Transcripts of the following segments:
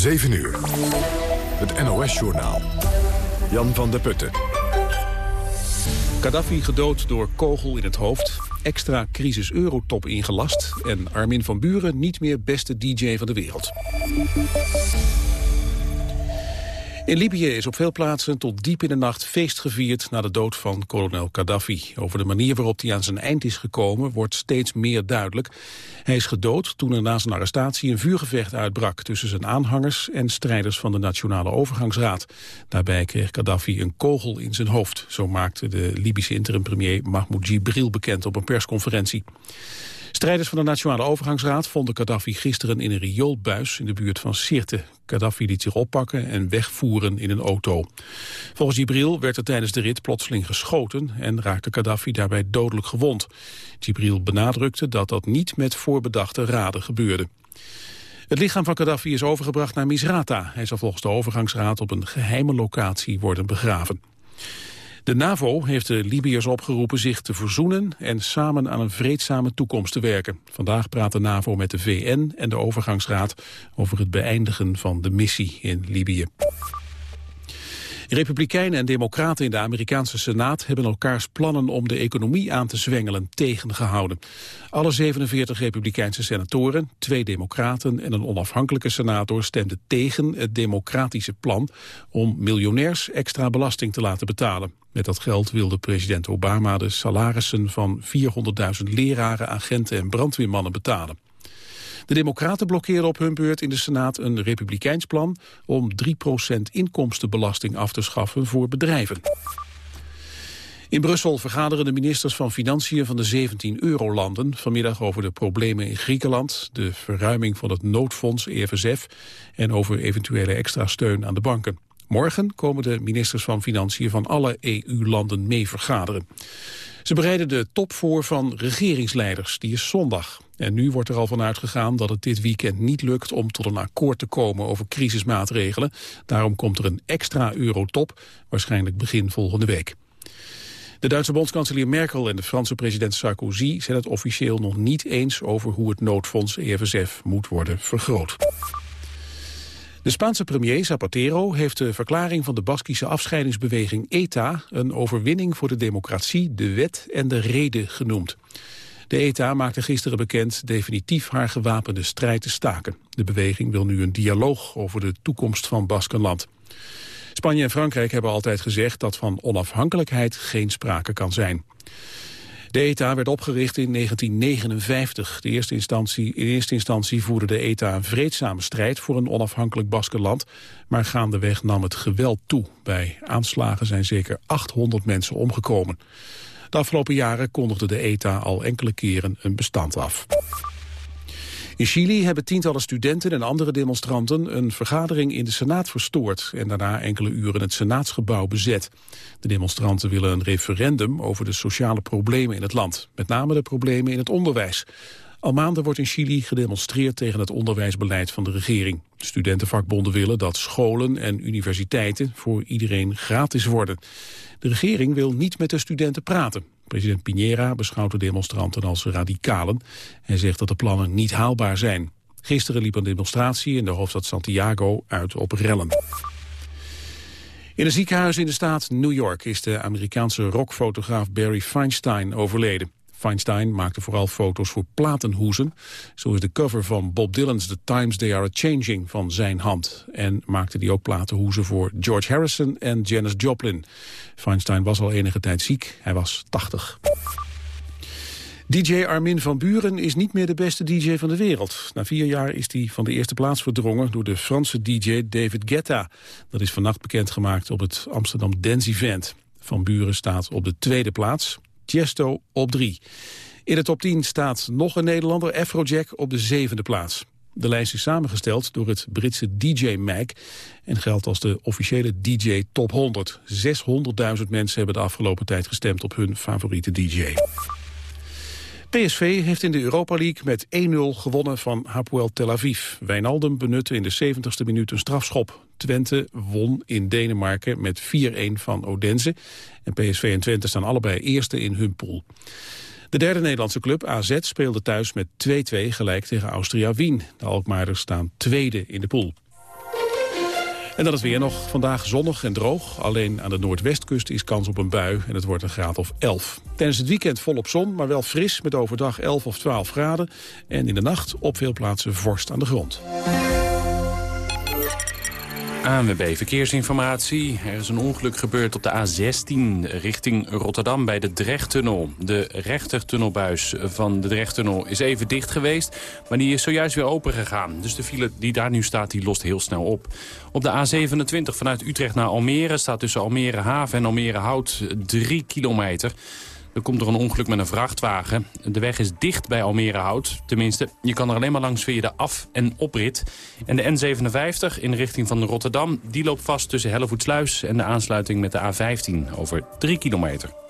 7 uur. Het NOS-journaal. Jan van der Putten. Gaddafi gedood door kogel in het hoofd. Extra crisis eurotop ingelast. En Armin van Buren niet meer beste DJ van de wereld. In Libië is op veel plaatsen tot diep in de nacht feest gevierd na de dood van kolonel Gaddafi. Over de manier waarop hij aan zijn eind is gekomen wordt steeds meer duidelijk. Hij is gedood toen er na zijn arrestatie een vuurgevecht uitbrak tussen zijn aanhangers en strijders van de Nationale Overgangsraad. Daarbij kreeg Gaddafi een kogel in zijn hoofd. Zo maakte de Libische interim-premier Mahmoud Jibril bekend op een persconferentie. Strijders van de Nationale Overgangsraad vonden Gaddafi gisteren in een rioolbuis in de buurt van Sirte. Gaddafi liet zich oppakken en wegvoeren in een auto. Volgens Jibril werd er tijdens de rit plotseling geschoten en raakte Gaddafi daarbij dodelijk gewond. Jibril benadrukte dat dat niet met voorbedachte raden gebeurde. Het lichaam van Gaddafi is overgebracht naar Misrata. Hij zal volgens de overgangsraad op een geheime locatie worden begraven. De NAVO heeft de Libiërs opgeroepen zich te verzoenen en samen aan een vreedzame toekomst te werken. Vandaag praat de NAVO met de VN en de overgangsraad over het beëindigen van de missie in Libië. Republikeinen en democraten in de Amerikaanse Senaat hebben elkaars plannen om de economie aan te zwengelen tegengehouden. Alle 47 republikeinse senatoren, twee democraten en een onafhankelijke senator stemden tegen het democratische plan om miljonairs extra belasting te laten betalen. Met dat geld wilde president Obama de salarissen van 400.000 leraren, agenten en brandweermannen betalen. De democraten blokkeerden op hun beurt in de Senaat een republikeins plan om 3% inkomstenbelasting af te schaffen voor bedrijven. In Brussel vergaderen de ministers van Financiën van de 17 eurolanden vanmiddag over de problemen in Griekenland, de verruiming van het noodfonds EFSF en over eventuele extra steun aan de banken. Morgen komen de ministers van Financiën van alle EU-landen mee vergaderen. Ze bereiden de top voor van regeringsleiders, die is zondag. En nu wordt er al van uitgegaan dat het dit weekend niet lukt om tot een akkoord te komen over crisismaatregelen. Daarom komt er een extra eurotop, waarschijnlijk begin volgende week. De Duitse bondskanselier Merkel en de Franse president Sarkozy zijn het officieel nog niet eens over hoe het noodfonds EFSF moet worden vergroot. De Spaanse premier Zapatero heeft de verklaring van de Baskische afscheidingsbeweging ETA een overwinning voor de democratie, de wet en de reden genoemd. De ETA maakte gisteren bekend definitief haar gewapende strijd te staken. De beweging wil nu een dialoog over de toekomst van Baskenland. Spanje en Frankrijk hebben altijd gezegd dat van onafhankelijkheid geen sprake kan zijn. De ETA werd opgericht in 1959. De eerste instantie, in eerste instantie voerde de ETA een vreedzame strijd voor een onafhankelijk Baskenland. Maar gaandeweg nam het geweld toe. Bij aanslagen zijn zeker 800 mensen omgekomen. De afgelopen jaren kondigde de ETA al enkele keren een bestand af. In Chili hebben tientallen studenten en andere demonstranten een vergadering in de Senaat verstoord en daarna enkele uren het Senaatsgebouw bezet. De demonstranten willen een referendum over de sociale problemen in het land, met name de problemen in het onderwijs. Al maanden wordt in Chili gedemonstreerd tegen het onderwijsbeleid van de regering. De studentenvakbonden willen dat scholen en universiteiten voor iedereen gratis worden. De regering wil niet met de studenten praten. President Piñera beschouwt de demonstranten als radicalen. Hij zegt dat de plannen niet haalbaar zijn. Gisteren liep een demonstratie in de hoofdstad Santiago uit op rellen. In een ziekenhuis in de staat New York is de Amerikaanse rockfotograaf Barry Feinstein overleden. Feinstein maakte vooral foto's voor platenhoezen. Zo is de cover van Bob Dylan's The Times They Are Changing van zijn hand. En maakte hij ook platenhoezen voor George Harrison en Janis Joplin. Feinstein was al enige tijd ziek. Hij was 80. DJ Armin van Buren is niet meer de beste DJ van de wereld. Na vier jaar is hij van de eerste plaats verdrongen door de Franse DJ David Guetta. Dat is vannacht bekendgemaakt op het Amsterdam Dance Event. Van Buren staat op de tweede plaats. Tiesto op drie. In de top 10 staat nog een Nederlander, Afrojack, op de zevende plaats. De lijst is samengesteld door het Britse DJ Mag en geldt als de officiële DJ Top 100. 600.000 mensen hebben de afgelopen tijd gestemd op hun favoriete DJ. PSV heeft in de Europa League met 1-0 gewonnen van Hapoel Tel Aviv. Wijnaldum benutte in de 70ste minuut een strafschop. Twente won in Denemarken met 4-1 van Odense. En PSV en Twente staan allebei eerste in hun pool. De derde Nederlandse club, AZ, speelde thuis met 2-2 gelijk tegen Austria Wien. De Alkmaarders staan tweede in de pool. En dan het weer nog. Vandaag zonnig en droog. Alleen aan de noordwestkust is kans op een bui en het wordt een graad of 11. Tijdens het weekend volop zon, maar wel fris met overdag 11 of 12 graden. En in de nacht op veel plaatsen vorst aan de grond. ANWB Verkeersinformatie. Er is een ongeluk gebeurd op de A16 richting Rotterdam bij de Drechttunnel. De rechtertunnelbuis van de Drechttunnel is even dicht geweest, maar die is zojuist weer open gegaan. Dus de file die daar nu staat, die lost heel snel op. Op de A27 vanuit Utrecht naar Almere staat tussen Almere Haven en Almere Hout 3 kilometer. Er komt er een ongeluk met een vrachtwagen. De weg is dicht bij Almere Hout. Tenminste, je kan er alleen maar langs via de af- en oprit. En de N57 in richting van Rotterdam... die loopt vast tussen Hellevoetsluis en de aansluiting met de A15... over 3 kilometer.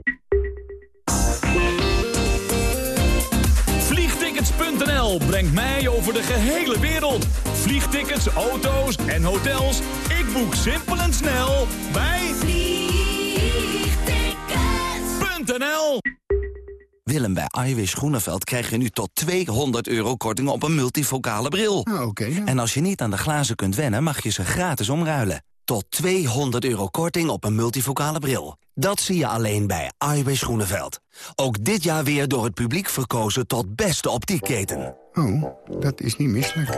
Brengt mij over de gehele wereld. Vliegtickets, auto's en hotels. Ik boek simpel en snel bij Vliegtickets.nl. Willem, bij Iwis Groeneveld krijg je nu tot 200 euro korting op een multifocale bril. Ah, Oké. En als je niet aan de glazen kunt wennen, mag je ze gratis omruilen. Tot 200 euro korting op een multifocale bril. Dat zie je alleen bij Iwis Groeneveld. Ook dit jaar weer door het publiek verkozen tot beste optiekketen. Oh, dat is niet misselijk.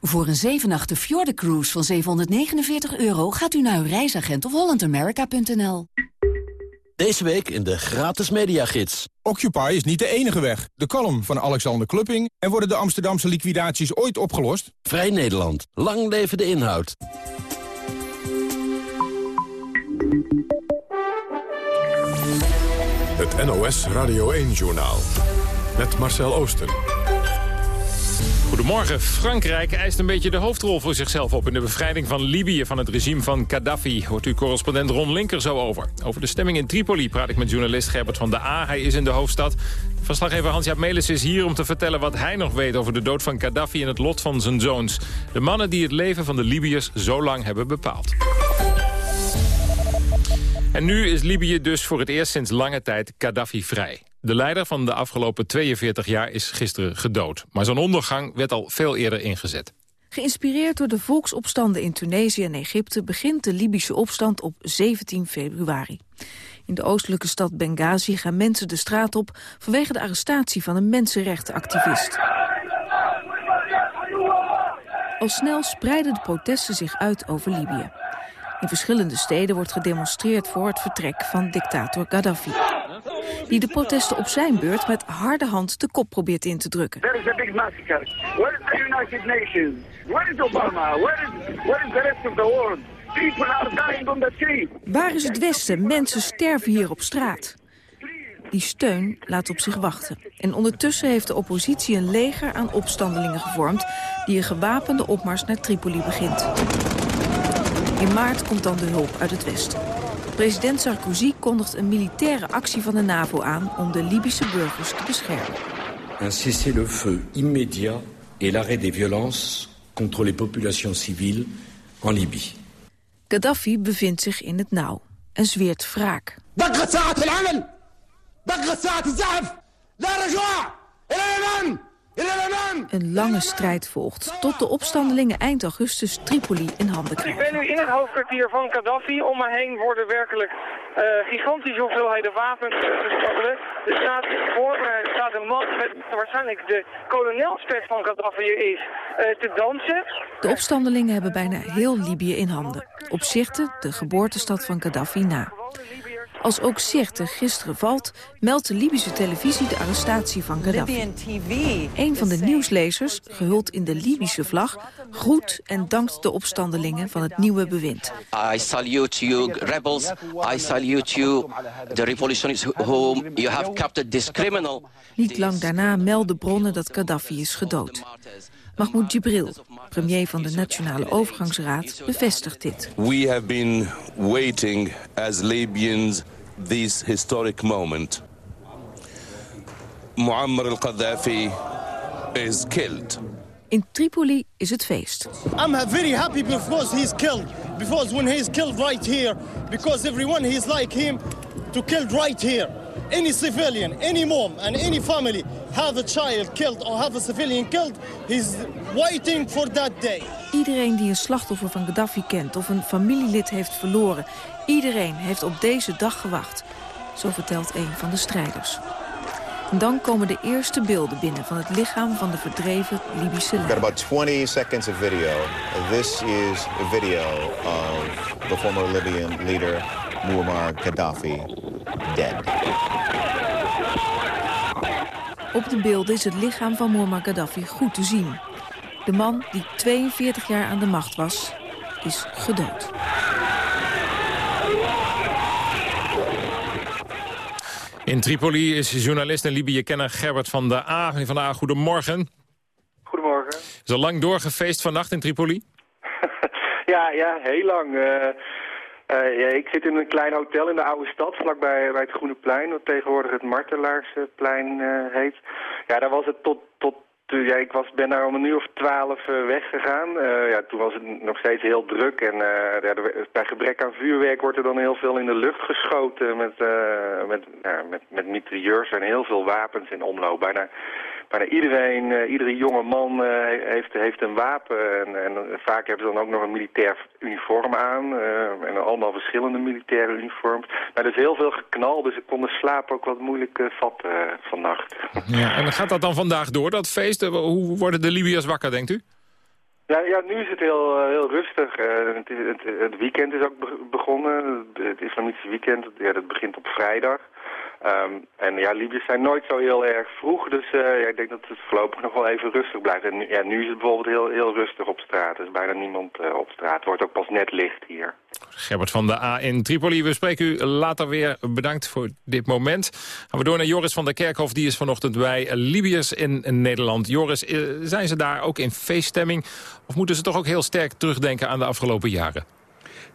Voor een 7 Fjorden Cruise van 749 euro gaat u naar uw reisagent of hollandamerica.nl. Deze week in de gratis mediagids. Occupy is niet de enige weg. De column van Alexander Klupping. En worden de Amsterdamse liquidaties ooit opgelost? Vrij Nederland. Lang leven de inhoud. Het NOS Radio 1-journaal. Met Marcel Oosten. Goedemorgen. Frankrijk eist een beetje de hoofdrol voor zichzelf op... in de bevrijding van Libië van het regime van Gaddafi. Hoort u correspondent Ron Linker zo over. Over de stemming in Tripoli praat ik met journalist Gerbert van der A. Hij is in de hoofdstad. Verslaggever Hans-Jaap Melis is hier om te vertellen wat hij nog weet... over de dood van Gaddafi en het lot van zijn zoons. De mannen die het leven van de Libiërs zo lang hebben bepaald. En nu is Libië dus voor het eerst sinds lange tijd Gaddafi vrij. De leider van de afgelopen 42 jaar is gisteren gedood. Maar zijn ondergang werd al veel eerder ingezet. Geïnspireerd door de volksopstanden in Tunesië en Egypte... begint de Libische opstand op 17 februari. In de oostelijke stad Benghazi gaan mensen de straat op... vanwege de arrestatie van een mensenrechtenactivist. Al snel spreiden de protesten zich uit over Libië. In verschillende steden wordt gedemonstreerd voor het vertrek van dictator Gaddafi. Die de protesten op zijn beurt met harde hand de kop probeert in te drukken. There is a big massacre. Where is the United Nations? Where is Obama? Where is, where is the rest of the world? People are dying on the street. Waar is het Westen? Mensen sterven hier op straat. Die steun laat op zich wachten. En ondertussen heeft de oppositie een leger aan opstandelingen gevormd... die een gewapende opmars naar Tripoli begint. In maart komt dan de hulp uit het Westen. President Sarkozy kondigt een militaire actie van de NAVO aan... om de Libische burgers te beschermen. Un cessez-le-feu immédiat et l'arrêt des violences contre les populations civiles en Libye. Gaddafi bevindt zich in het nauw en zweert wraak. Een lange strijd volgt, tot de opstandelingen eind augustus Tripoli in handen Ik krijgen. ben nu in het hoofdkwartier van Gaddafi. Om me heen worden werkelijk eh, gigantische hoeveelheden wapens gestolen. Er staat voor me staat een man met waarschijnlijk de kolonelspet van Gaddafi is eh, te dansen. De opstandelingen hebben bijna heel Libië in handen. Op Sirte, de geboortestad van Gaddafi, na. Als ook Sirte gisteren valt, meldt de Libische televisie de arrestatie van Gaddafi. Een van de nieuwslezers, gehuld in de Libische vlag, groet en dankt de opstandelingen van het nieuwe bewind. I salute you, rebels. I salute you, the revolutionists whom you have captured this criminal. Niet lang daarna melden bronnen dat Gaddafi is gedood. Mahmoud Jibril, premier van de Nationale Overgangsraad, bevestigt dit. We have been waiting as Libyans this historic moment. Muammar al-Qaddafi is killed. In Tripoli is het feest. I'm very happy because he's killed. Because when he's killed right here, because everyone he's like him to killed right here. Any civilian, any mom and any family have a child killed or have a civilian killed, he's waiting for that day. Iedereen die een slachtoffer van Gaddafi kent of een familielid heeft verloren... iedereen heeft op deze dag gewacht. Zo vertelt een van de strijders. En dan komen de eerste beelden binnen van het lichaam van de verdreven Libische We've got leider. about 20 seconds of video. This is a video of the former Libyan leader Muammar Gaddafi dead. Op de beelden is het lichaam van Muammar Gaddafi goed te zien. De man die 42 jaar aan de macht was, is gedood. In Tripoli is journalist en Libië-kenner Gerbert van der A. Van der A, goedemorgen. Goedemorgen. Is al lang doorgefeest vannacht in Tripoli? Ja, ja, heel lang. Eh, ja, ik zit in een klein hotel in de oude stad, vlakbij bij het Groene Plein, wat tegenwoordig het Martelaarsplein eh, heet. Ja, daar was het tot, tot eh, ja, ik was, ben daar om een uur of twaalf eh, weggegaan. Eh, ja, toen was het nog steeds heel druk en eh, ja, bij gebrek aan vuurwerk wordt er dan heel veel in de lucht geschoten met, eh, met, ja, met, met mitrailleurs en heel veel wapens in omloop. Bijna, bijna iedereen, eh, iedere jonge man eh, heeft, heeft een wapen en, en vaak hebben ze dan ook nog een militair uniform aan eh, en allemaal verschillende militaire uniforms. Maar er is heel veel geknal, dus ik kon de slaap ook wat moeilijk eh, vatten eh, vannacht. Ja. En gaat dat dan vandaag door, dat feest? Eh, Hoe worden de Libiërs wakker, denkt u? Ja, ja, nu is het heel, eh, heel rustig. Eh, het, het, het weekend is ook be- begonnen. Het islamitische weekend, ja, dat begint op vrijdag. Ehm, en ja, Libiërs zijn nooit zo heel erg vroeg, dus eh, ja, ik denk dat het voorlopig nog wel even rustig blijft. En nu, ja, nu is het bijvoorbeeld heel, heel rustig op straat. Er is bijna niemand eh, op straat. Het wordt ook pas net licht hier. Gerbert van der A in Tripoli. We spreken u later weer. Bedankt voor dit moment. Gaan we door naar Joris van der Kerkhof. Die is vanochtend bij Libiërs in Nederland. Joris, eh, zijn ze daar ook in feeststemming? Of moeten ze toch ook heel sterk terugdenken aan de afgelopen jaren?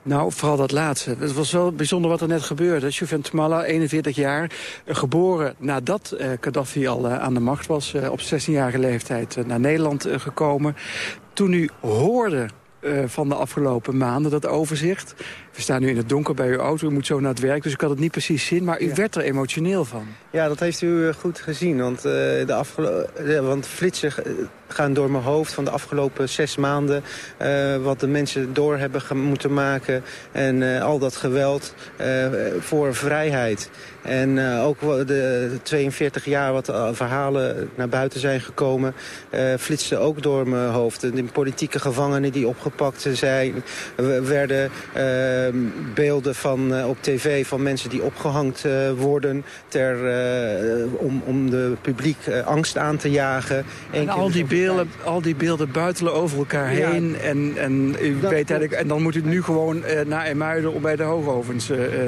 Nou, vooral dat laatste. Het was wel bijzonder wat er net gebeurde. Tamala, 41 jaar, geboren nadat eh, Gaddafi al eh, aan de macht was. eh, op 16-jarige leeftijd naar Nederland gekomen. Toen u hoorde van de afgelopen maanden, dat overzicht. We staan nu in het donker bij uw auto, u moet zo naar het werk, dus ik had het niet precies zien. Maar u werd er emotioneel van. Ja, dat heeft u eh, goed gezien. Want, eh, de afgelo- eh, want flitsen gaan door mijn hoofd van de afgelopen zes maanden. wat de mensen door hebben moeten maken. En al dat geweld voor vrijheid. En ook de 42 jaar wat verhalen naar buiten zijn gekomen... flitsten ook door mijn hoofd. De politieke gevangenen die opgepakt zijn... we- werden beelden van, eh, op tv van mensen die opgehangt eh, worden... Ter, eh, om, om de publiek angst aan te jagen. Eén En al die, beelden, al die beelden buitelen over elkaar Ja. heen. En, en, u weet eigenlijk, en dan moet u nu gewoon naar Emuiden om bij de hoogovens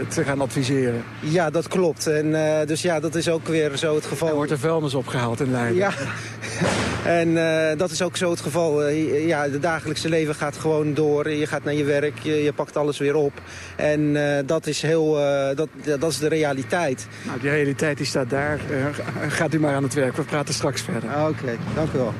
te gaan adviseren. Ja, dat klopt. En, dus ja, dat is ook weer zo het geval. Er wordt er vuilnis opgehaald in Leiden. Ja, en eh, dat is ook zo het geval. Eh, ja, het dagelijkse leven gaat gewoon door. Je gaat naar je werk, je, je pakt alles weer op. En eh, dat is heel, eh, dat, dat is de realiteit. Nou, die realiteit die staat daar. Eh, gaat u maar aan het werk, we praten straks verder. Oké, dank u wel.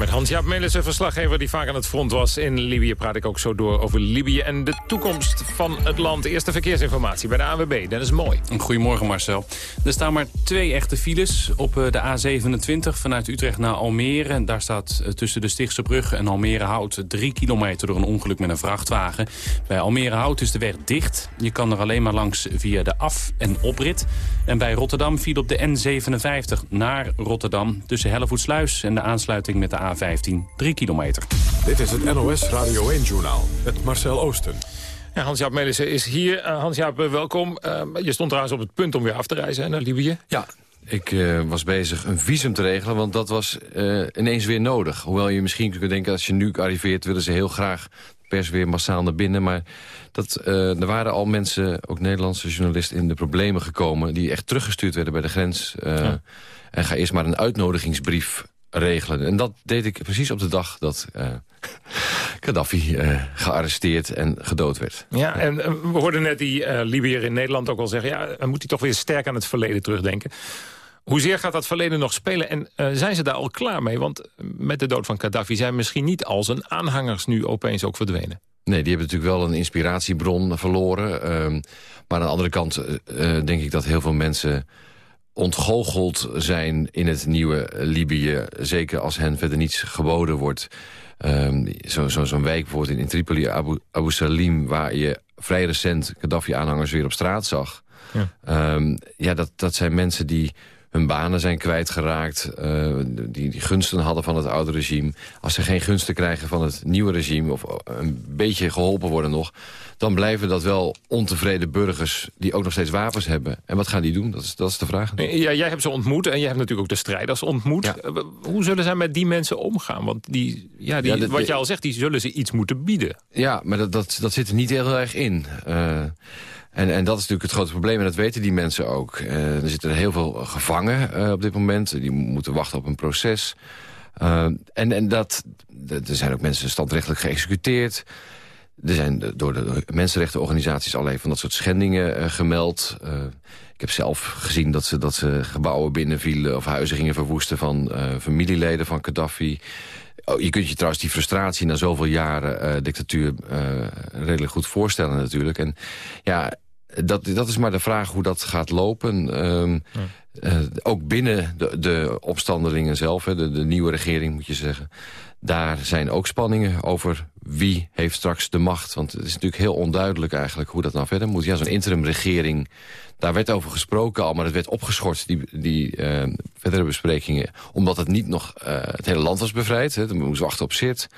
Met Hans-Jaap Melissen, verslaggever die vaak aan het front was in Libië... praat ik ook zo door over Libië en de toekomst van het land. Eerste verkeersinformatie bij de ANWB. Dat is mooi. Goedemorgen Marcel. Er staan maar twee echte files op eh, de A27 vanuit Utrecht naar Almere. Daar staat eh, tussen de Stichtse Brug en Almere Hout... drie kilometer door een ongeluk met een vrachtwagen. Bij Almere Hout is de weg dicht. Je kan er alleen maar langs via de af- en oprit. En bij Rotterdam viel op de N57 naar Rotterdam... tussen Hellevoetsluis en de aansluiting met de A15 3 kilometer. Dit is het NOS Radio 1-journaal met Marcel Oosten. Ja, Hans-Jaap Melissen is hier. Uh, Hans-Jaap, uh, welkom. Uh, je stond trouwens op het punt om weer af te reizen hè, naar Libië. Ja, ik was bezig een visum te regelen, want dat was ineens weer nodig. Hoewel je misschien kunt denken, als je nu arriveert... willen ze heel graag pers weer massaal naar binnen. Maar dat, er waren al mensen, ook Nederlandse journalisten... in de problemen gekomen die echt teruggestuurd werden bij de grens. Ja. En ga eerst maar een uitnodigingsbrief regelen. En dat deed ik precies op de dag dat uh, Gaddafi uh, gearresteerd en gedood werd. Ja, en uh, we hoorden net die uh, Libiër in Nederland ook al zeggen... ja, dan moet hij toch weer sterk aan het verleden terugdenken. Hoezeer gaat dat verleden nog spelen en zijn ze daar al klaar mee? Want met de dood van Gaddafi zijn misschien niet al zijn aanhangers nu opeens ook verdwenen. Nee, die hebben natuurlijk wel een inspiratiebron verloren. Ehm, maar aan de andere kant denk ik dat heel veel mensen ontgoocheld zijn in het nieuwe Libië. Zeker als hen verder niets geboden wordt. Um, Zo'n zo, zo wijk bijvoorbeeld in, Tripoli, Abu, Abu Salim... waar je vrij recent Gaddafi-aanhangers weer op straat zag. Ja, um, ja dat, dat zijn mensen die hun banen zijn kwijtgeraakt... Uh, die, die gunsten hadden van het oude regime. Als ze geen gunsten krijgen van het nieuwe regime... of een beetje geholpen worden nog... dan blijven dat wel ontevreden burgers die ook nog steeds wapens hebben. En wat gaan die doen? Dat is, dat is de vraag. Ja, jij hebt ze ontmoet en jij hebt natuurlijk ook de strijders ontmoet. Ja. Hoe zullen zij met die mensen omgaan? Want die, ja, die, ja, dat, wat je al zegt, die zullen ze iets moeten bieden. Ja, maar dat, dat, dat zit er niet heel erg in. Uh, en, en dat is natuurlijk het grote probleem, en dat weten die mensen ook. Uh, er zitten heel veel gevangen uh, op dit moment. Die moeten wachten op een proces. En, en dat, er zijn ook mensen standrechtelijk geëxecuteerd. Er zijn door de mensenrechtenorganisaties allerlei van dat soort schendingen gemeld. ik heb zelf gezien dat ze, dat ze gebouwen binnenvielen... of huizen gingen verwoesten van familieleden van Gaddafi... Oh, je kunt je trouwens die frustratie na zoveel jaren dictatuur redelijk goed voorstellen natuurlijk. En ja, dat, dat is maar de vraag hoe dat gaat lopen. Um, ja. uh, ook binnen de, de opstandelingen zelf, hè, de, de nieuwe regering moet je zeggen... daar zijn ook spanningen over wie heeft straks de macht. Want het is natuurlijk heel onduidelijk eigenlijk hoe dat nou verder moet. Ja, zo'n interimregering, daar werd over gesproken al... maar het werd opgeschort, die, die uh, verdere besprekingen... omdat het niet nog uh, het hele land was bevrijd. Hè. Dan moesten we wachten op zit.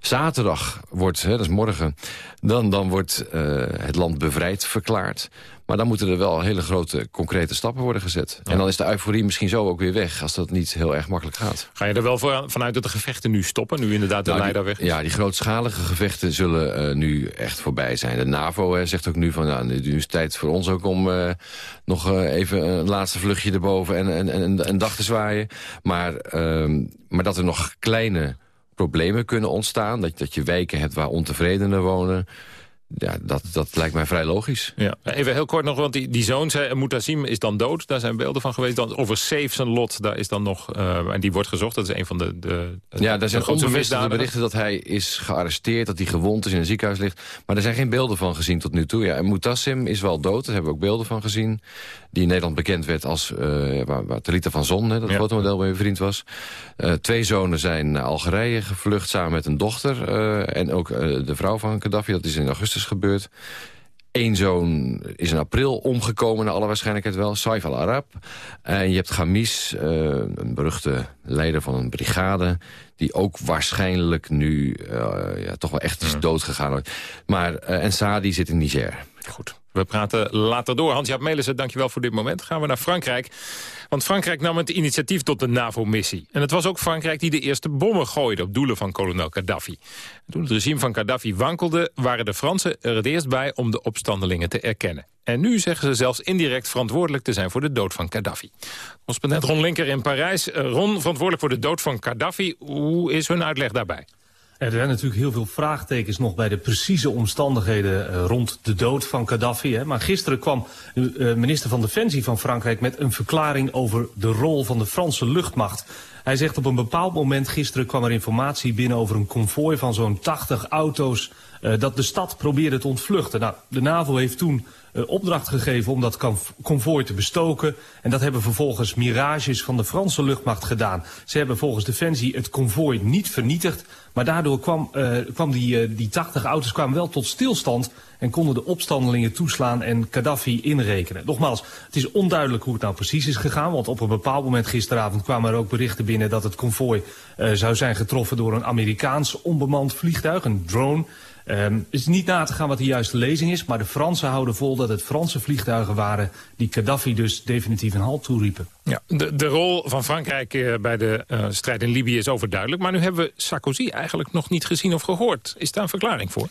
Zaterdag wordt, hè, dat is morgen... dan, dan wordt uh, het land bevrijd verklaard. Maar dan moeten er wel hele grote, concrete stappen worden gezet. Ja. En dan is de euforie misschien zo ook weer weg... als dat niet heel erg makkelijk gaat. Ga je er wel voor, vanuit dat de gevechten nu stoppen? Nu inderdaad de nou, leider weg is? Ja, die grootschalige gevechten zullen uh, nu echt voorbij zijn. De NAVO uh, zegt ook nu van... Nou, nu is het tijd voor ons ook om uh, nog even een laatste vluchtje erboven... en, en, en een dag te zwaaien. Maar, maar dat er nog kleine problemen kunnen ontstaan. Dat, dat je wijken hebt waar ontevredenen wonen ja, dat, dat lijkt mij vrij logisch. Ja. Even heel kort nog, want die, die zoon, Moutasim, is dan dood. Daar zijn beelden van geweest. Dan over Safe zijn lot, daar is dan nog... Uh, en die wordt gezocht, dat is een van de, de Ja, daar zijn onbevestigde berichten dat hij is gearresteerd... dat hij gewond is in een ziekenhuis ligt. Maar er zijn geen beelden van gezien tot nu toe. Ja, en Moutasim is wel dood, daar hebben we ook beelden van gezien. Die in Nederland bekend werd als uh, waar, waar Talita van Zon, hè, dat ja. fotomodel bij mijn vriend was. Uh, twee zonen zijn naar Algerije gevlucht samen met een dochter. en ook de vrouw van Gaddafi, dat is in augustus gebeurd. Eén zoon is in april omgekomen, naar alle waarschijnlijkheid wel. Saif al-Arab. En je hebt Gamis, uh, een beruchte leider van een brigade... die ook waarschijnlijk nu uh, ja, toch wel echt is ja. doodgegaan. Maar, uh, en Saadi zit in Niger. Goed. We praten later door. Hans-Jaap Melissen, dankjewel voor dit moment. Gaan we naar Frankrijk. Want Frankrijk nam het initiatief tot de NAVO-missie. En het was ook Frankrijk die de eerste bommen gooide op doelen van kolonel Gaddafi. Toen het regime van Gaddafi wankelde, waren de Fransen er het eerst bij om de opstandelingen te erkennen. En nu zeggen ze zelfs indirect verantwoordelijk te zijn voor de dood van Gaddafi. Correspondent Ron Linker in Parijs. Ron, verantwoordelijk voor de dood van Gaddafi. Hoe is hun uitleg daarbij? Er zijn natuurlijk heel veel vraagtekens nog bij de precieze omstandigheden uh, rond de dood van Gaddafi. Hè. Maar gisteren kwam de uh, minister van Defensie van Frankrijk met een verklaring over de rol van de Franse luchtmacht. Hij zegt op een bepaald moment gisteren kwam er informatie binnen over een konvooi van zo'n 80 auto's dat de stad probeerde te ontvluchten. Nou, de NAVO heeft toen uh, opdracht gegeven om dat konvooi te bestoken. En dat hebben vervolgens mirages van de Franse luchtmacht gedaan. Ze hebben volgens Defensie het konvooi niet vernietigd. Maar daardoor kwam, uh, kwam die, die 80 auto's kwamen wel tot stilstand en konden de opstandelingen toeslaan en Gaddafi inrekenen. Nogmaals, het is onduidelijk hoe het nou precies is gegaan, want op een bepaald moment gisteravond kwamen er ook berichten binnen dat het konvooi zou zijn getroffen door een Amerikaans onbemand vliegtuig, een drone. Um, het is niet na te gaan wat de juiste lezing is, maar de Fransen houden vol dat het Franse vliegtuigen waren die Gaddafi dus definitief een halt toeriepen. Ja, de, de rol van Frankrijk uh, bij de uh, strijd in Libië is overduidelijk, maar nu hebben we Sarkozy eigenlijk nog niet gezien of gehoord. Is daar een verklaring voor?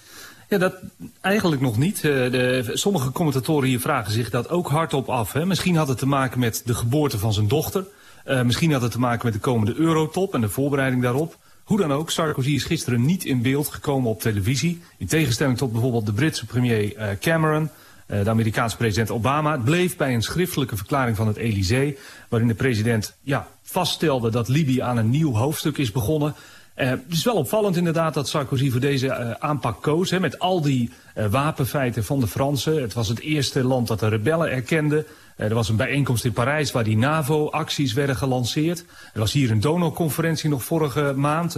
Ja, dat eigenlijk nog niet. Uh, de, sommige commentatoren hier vragen zich dat ook hardop af. Hè. Misschien had het te maken met de geboorte van zijn dochter. Uh, misschien had het te maken met de komende eurotop en de voorbereiding daarop. Hoe dan ook, Sarkozy is gisteren niet in beeld gekomen op televisie. In tegenstelling tot bijvoorbeeld de Britse premier uh, Cameron, uh, de Amerikaanse president Obama. Het bleef bij een schriftelijke verklaring van het Elysée... waarin de president ja, vaststelde dat Libië aan een nieuw hoofdstuk is begonnen... Uh, het is wel opvallend inderdaad dat Sarkozy voor deze aanpak koos. Hè, met al die wapenfeiten van de Fransen. Het was het eerste land dat de rebellen erkende. Er was een bijeenkomst in Parijs waar die NAVO-acties werden gelanceerd. Er was hier een donorconferentie nog vorige maand.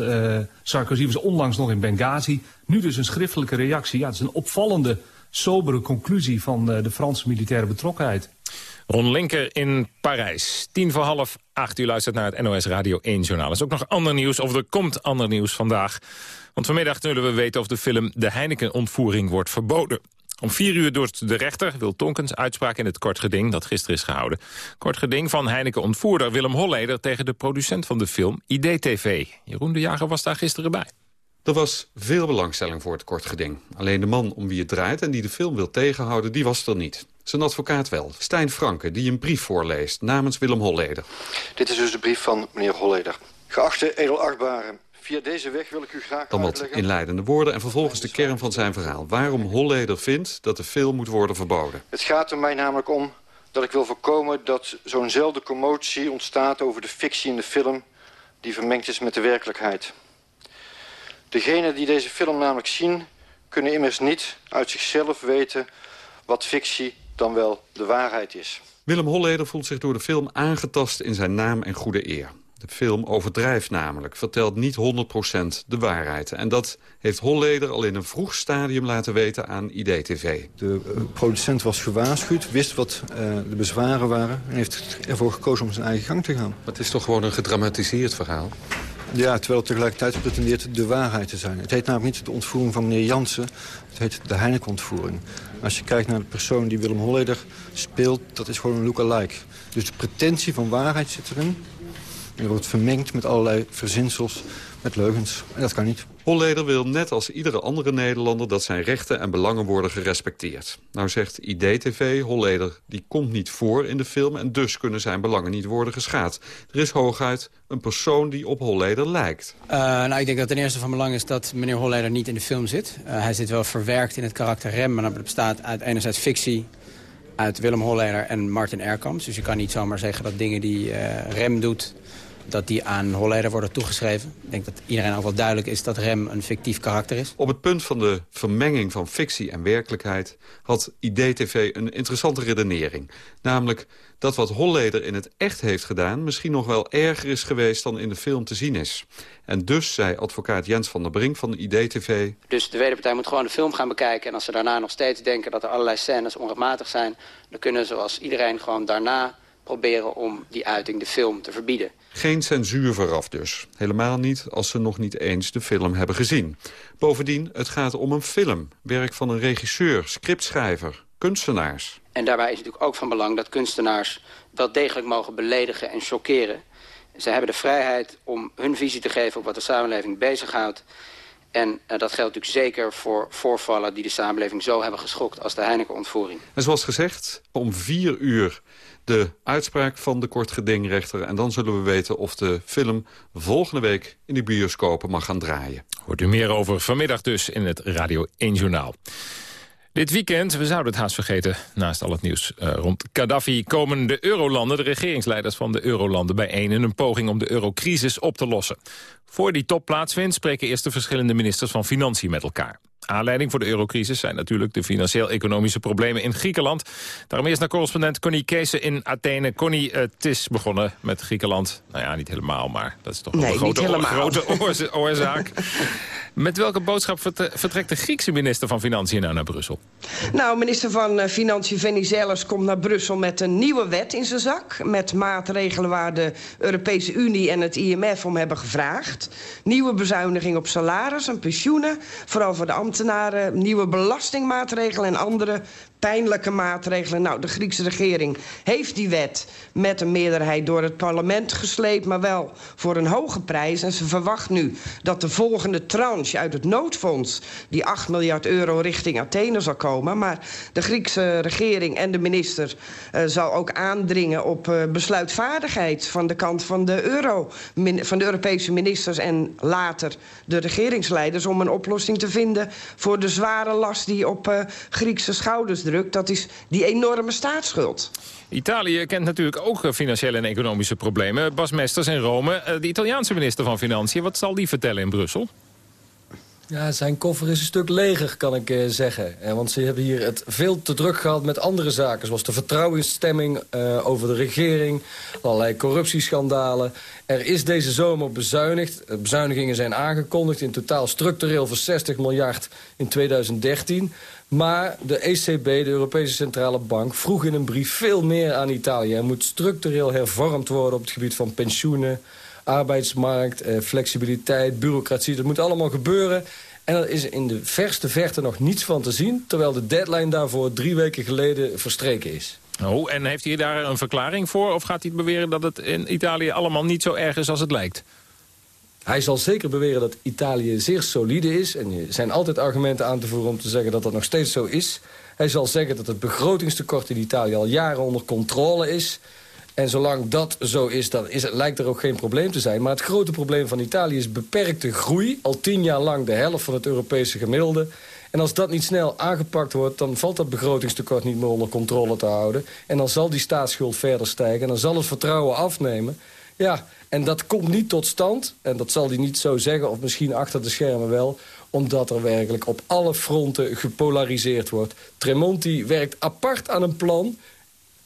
Sarkozy was onlangs nog in Benghazi. Nu dus een schriftelijke reactie. Ja, het is een opvallende, sobere conclusie van de Franse militaire betrokkenheid. Ron Linker in Parijs. Tien voor half acht. U luistert naar het NOS Radio 1 journaal. Er is ook nog ander nieuws, of er komt ander nieuws vandaag. Want vanmiddag zullen we weten of de film De Heineken-ontvoering wordt verboden. Om vier uur door de rechter wil Tonkens uitspraak in het kort geding dat gisteren is gehouden. Kort geding van Heineken-ontvoerder Willem Holleder tegen de producent van de film IDTV. Jeroen de Jager was daar gisteren bij. Er was veel belangstelling voor het kort geding. Alleen de man om wie het draait en die de film wil tegenhouden, die was er niet. Zijn advocaat wel, Stijn Franke, die een brief voorleest namens Willem Holleder. Dit is dus de brief van meneer Holleder. Geachte edelachtbare, via deze weg wil ik u graag Dan wat inleidende woorden en vervolgens de kern van zijn verhaal. Waarom Holleder vindt dat de film moet worden verboden. Het gaat er mij namelijk om dat ik wil voorkomen dat zo'nzelfde commotie ontstaat over de fictie in de film... die vermengd is met de werkelijkheid. Degenen die deze film namelijk zien... kunnen immers niet uit zichzelf weten wat fictie dan wel de waarheid is. Willem Holleder voelt zich door de film aangetast in zijn naam en goede eer. De film overdrijft namelijk, vertelt niet 100% de waarheid. En dat heeft Holleder al in een vroeg stadium laten weten aan IDTV. De uh, producent was gewaarschuwd, wist wat uh, de bezwaren waren... en heeft ervoor gekozen om zijn eigen gang te gaan. Maar het is toch gewoon een gedramatiseerd verhaal? Ja, terwijl het tegelijkertijd pretendeert de waarheid te zijn. Het heet namelijk niet de ontvoering van meneer Jansen. Het heet de Heineken-ontvoering. Als je kijkt naar de persoon die Willem Holleder speelt... dat is gewoon een look-alike. Dus de pretentie van waarheid zit erin. En er wordt vermengd met allerlei verzinsels, met leugens. En dat kan niet. Holleder wil net als iedere andere Nederlander... dat zijn rechten en belangen worden gerespecteerd. Nou zegt IDTV, Holleder die komt niet voor in de film... en dus kunnen zijn belangen niet worden geschaad. Er is hooguit een persoon die op Holleder lijkt. Uh, nou, ik denk dat ten eerste van belang is dat meneer Holleder niet in de film zit. Uh, hij zit wel verwerkt in het karakter Rem... maar dat bestaat uit enerzijds fictie uit Willem Holleder en Martin Erkamps. Dus je kan niet zomaar zeggen dat dingen die uh, Rem doet dat die aan Holleder worden toegeschreven. Ik denk dat iedereen ook wel duidelijk is dat Rem een fictief karakter is. Op het punt van de vermenging van fictie en werkelijkheid... had IDTV een interessante redenering. Namelijk dat wat Holleder in het echt heeft gedaan... misschien nog wel erger is geweest dan in de film te zien is. En dus zei advocaat Jens van der Brink van de IDTV... Dus de wederpartij moet gewoon de film gaan bekijken... en als ze daarna nog steeds denken dat er allerlei scènes onrechtmatig zijn... dan kunnen ze zoals iedereen gewoon daarna proberen om die uiting, de film, te verbieden. Geen censuur vooraf dus. Helemaal niet als ze nog niet eens de film hebben gezien. Bovendien, het gaat om een film. Werk van een regisseur, scriptschrijver, kunstenaars. En daarbij is natuurlijk ook van belang dat kunstenaars wel degelijk mogen beledigen en choqueren. Ze hebben de vrijheid om hun visie te geven op wat de samenleving bezighoudt. En uh, dat geldt natuurlijk zeker voor voorvallen die de samenleving zo hebben geschokt als de Heineken-ontvoering. En zoals gezegd, om vier uur de uitspraak van de kortgedingrechter. En dan zullen we weten of de film volgende week in de bioscopen mag gaan draaien. Hoort u meer over vanmiddag dus in het Radio 1 Journaal. Dit weekend, we zouden het haast vergeten, naast al het nieuws uh, rond Gaddafi... komen de eurolanden, de regeringsleiders van de eurolanden bijeen... in een poging om de eurocrisis op te lossen. Voor die top plaatsvindt spreken eerst de verschillende ministers van Financiën met elkaar. Aanleiding voor de eurocrisis zijn natuurlijk de financieel-economische problemen in Griekenland. Daarom eerst naar correspondent Connie Kees in Athene. Connie, het is begonnen met Griekenland. Nou ja, niet helemaal, maar dat is toch wel een grote, grote oorzaak. Met welke boodschap vertrekt de Griekse minister van Financiën nou naar Brussel? Nou, minister van eh, Financiën Venizelos komt naar Brussel met een nieuwe wet in zijn zak. Met maatregelen waar de Europese Unie en het IMF om hebben gevraagd. Nieuwe bezuiniging op salaris en pensioenen. Vooral voor de ambtenaren. Nieuwe belastingmaatregelen en andere pijnlijke maatregelen. Nou, de Griekse regering heeft die wet met een meerderheid door het parlement gesleept... maar wel voor een hoge prijs. En ze verwacht nu dat de volgende tranche uit het noodfonds... die 8 miljard euro richting Athene zal komen. Maar de Griekse regering en de minister uh, zal ook aandringen... op uh, besluitvaardigheid van de kant van de, euro, van de Europese ministers... en later de regeringsleiders om een oplossing te vinden... voor de zware last die op uh, Griekse schouders dat is die enorme staatsschuld. Italië kent natuurlijk ook eh, financiële en economische problemen. Bas Mesters in Rome, eh, de Italiaanse minister van Financiën... wat zal die vertellen in Brussel? Ja, zijn koffer is een stuk leger, kan ik uh, zeggen. want ze hebben hier het veel te druk gehad met andere zaken... zoals de vertrouwensstemming uh, over de regering, allerlei corruptieschandalen. Er is deze zomer bezuinigd. Bezuinigingen zijn aangekondigd, in totaal structureel voor 60 miljard in 2013. Maar de ECB, de Europese Centrale Bank, vroeg in een brief veel meer aan Italië. Er moet structureel hervormd worden op het gebied van pensioenen, arbeidsmarkt, eh, flexibiliteit, bureaucratie. Dat moet allemaal gebeuren. En er is in de verste verte nog niets van te zien... terwijl de deadline daarvoor drie weken geleden verstreken is. Oh, en heeft hij daar een verklaring voor? Of gaat hij beweren dat het in Italië allemaal niet zo erg is als het lijkt? Hij zal zeker beweren dat Italië zeer solide is. En er zijn altijd argumenten aan te voeren om te zeggen dat dat nog steeds zo is. Hij zal zeggen dat het begrotingstekort in Italië al jaren onder controle is. En zolang dat zo is, dan is lijkt er ook geen probleem te zijn. Maar het grote probleem van Italië is beperkte groei. Al tien jaar lang de helft van het Europese gemiddelde. En als dat niet snel aangepakt wordt... dan valt dat begrotingstekort niet meer onder controle te houden. En dan zal die staatsschuld verder stijgen. En dan zal het vertrouwen afnemen. Ja, en dat komt niet tot stand. En dat zal hij niet zo zeggen, of misschien achter de schermen wel omdat er werkelijk op alle fronten gepolariseerd wordt. Tremonti werkt apart aan een plan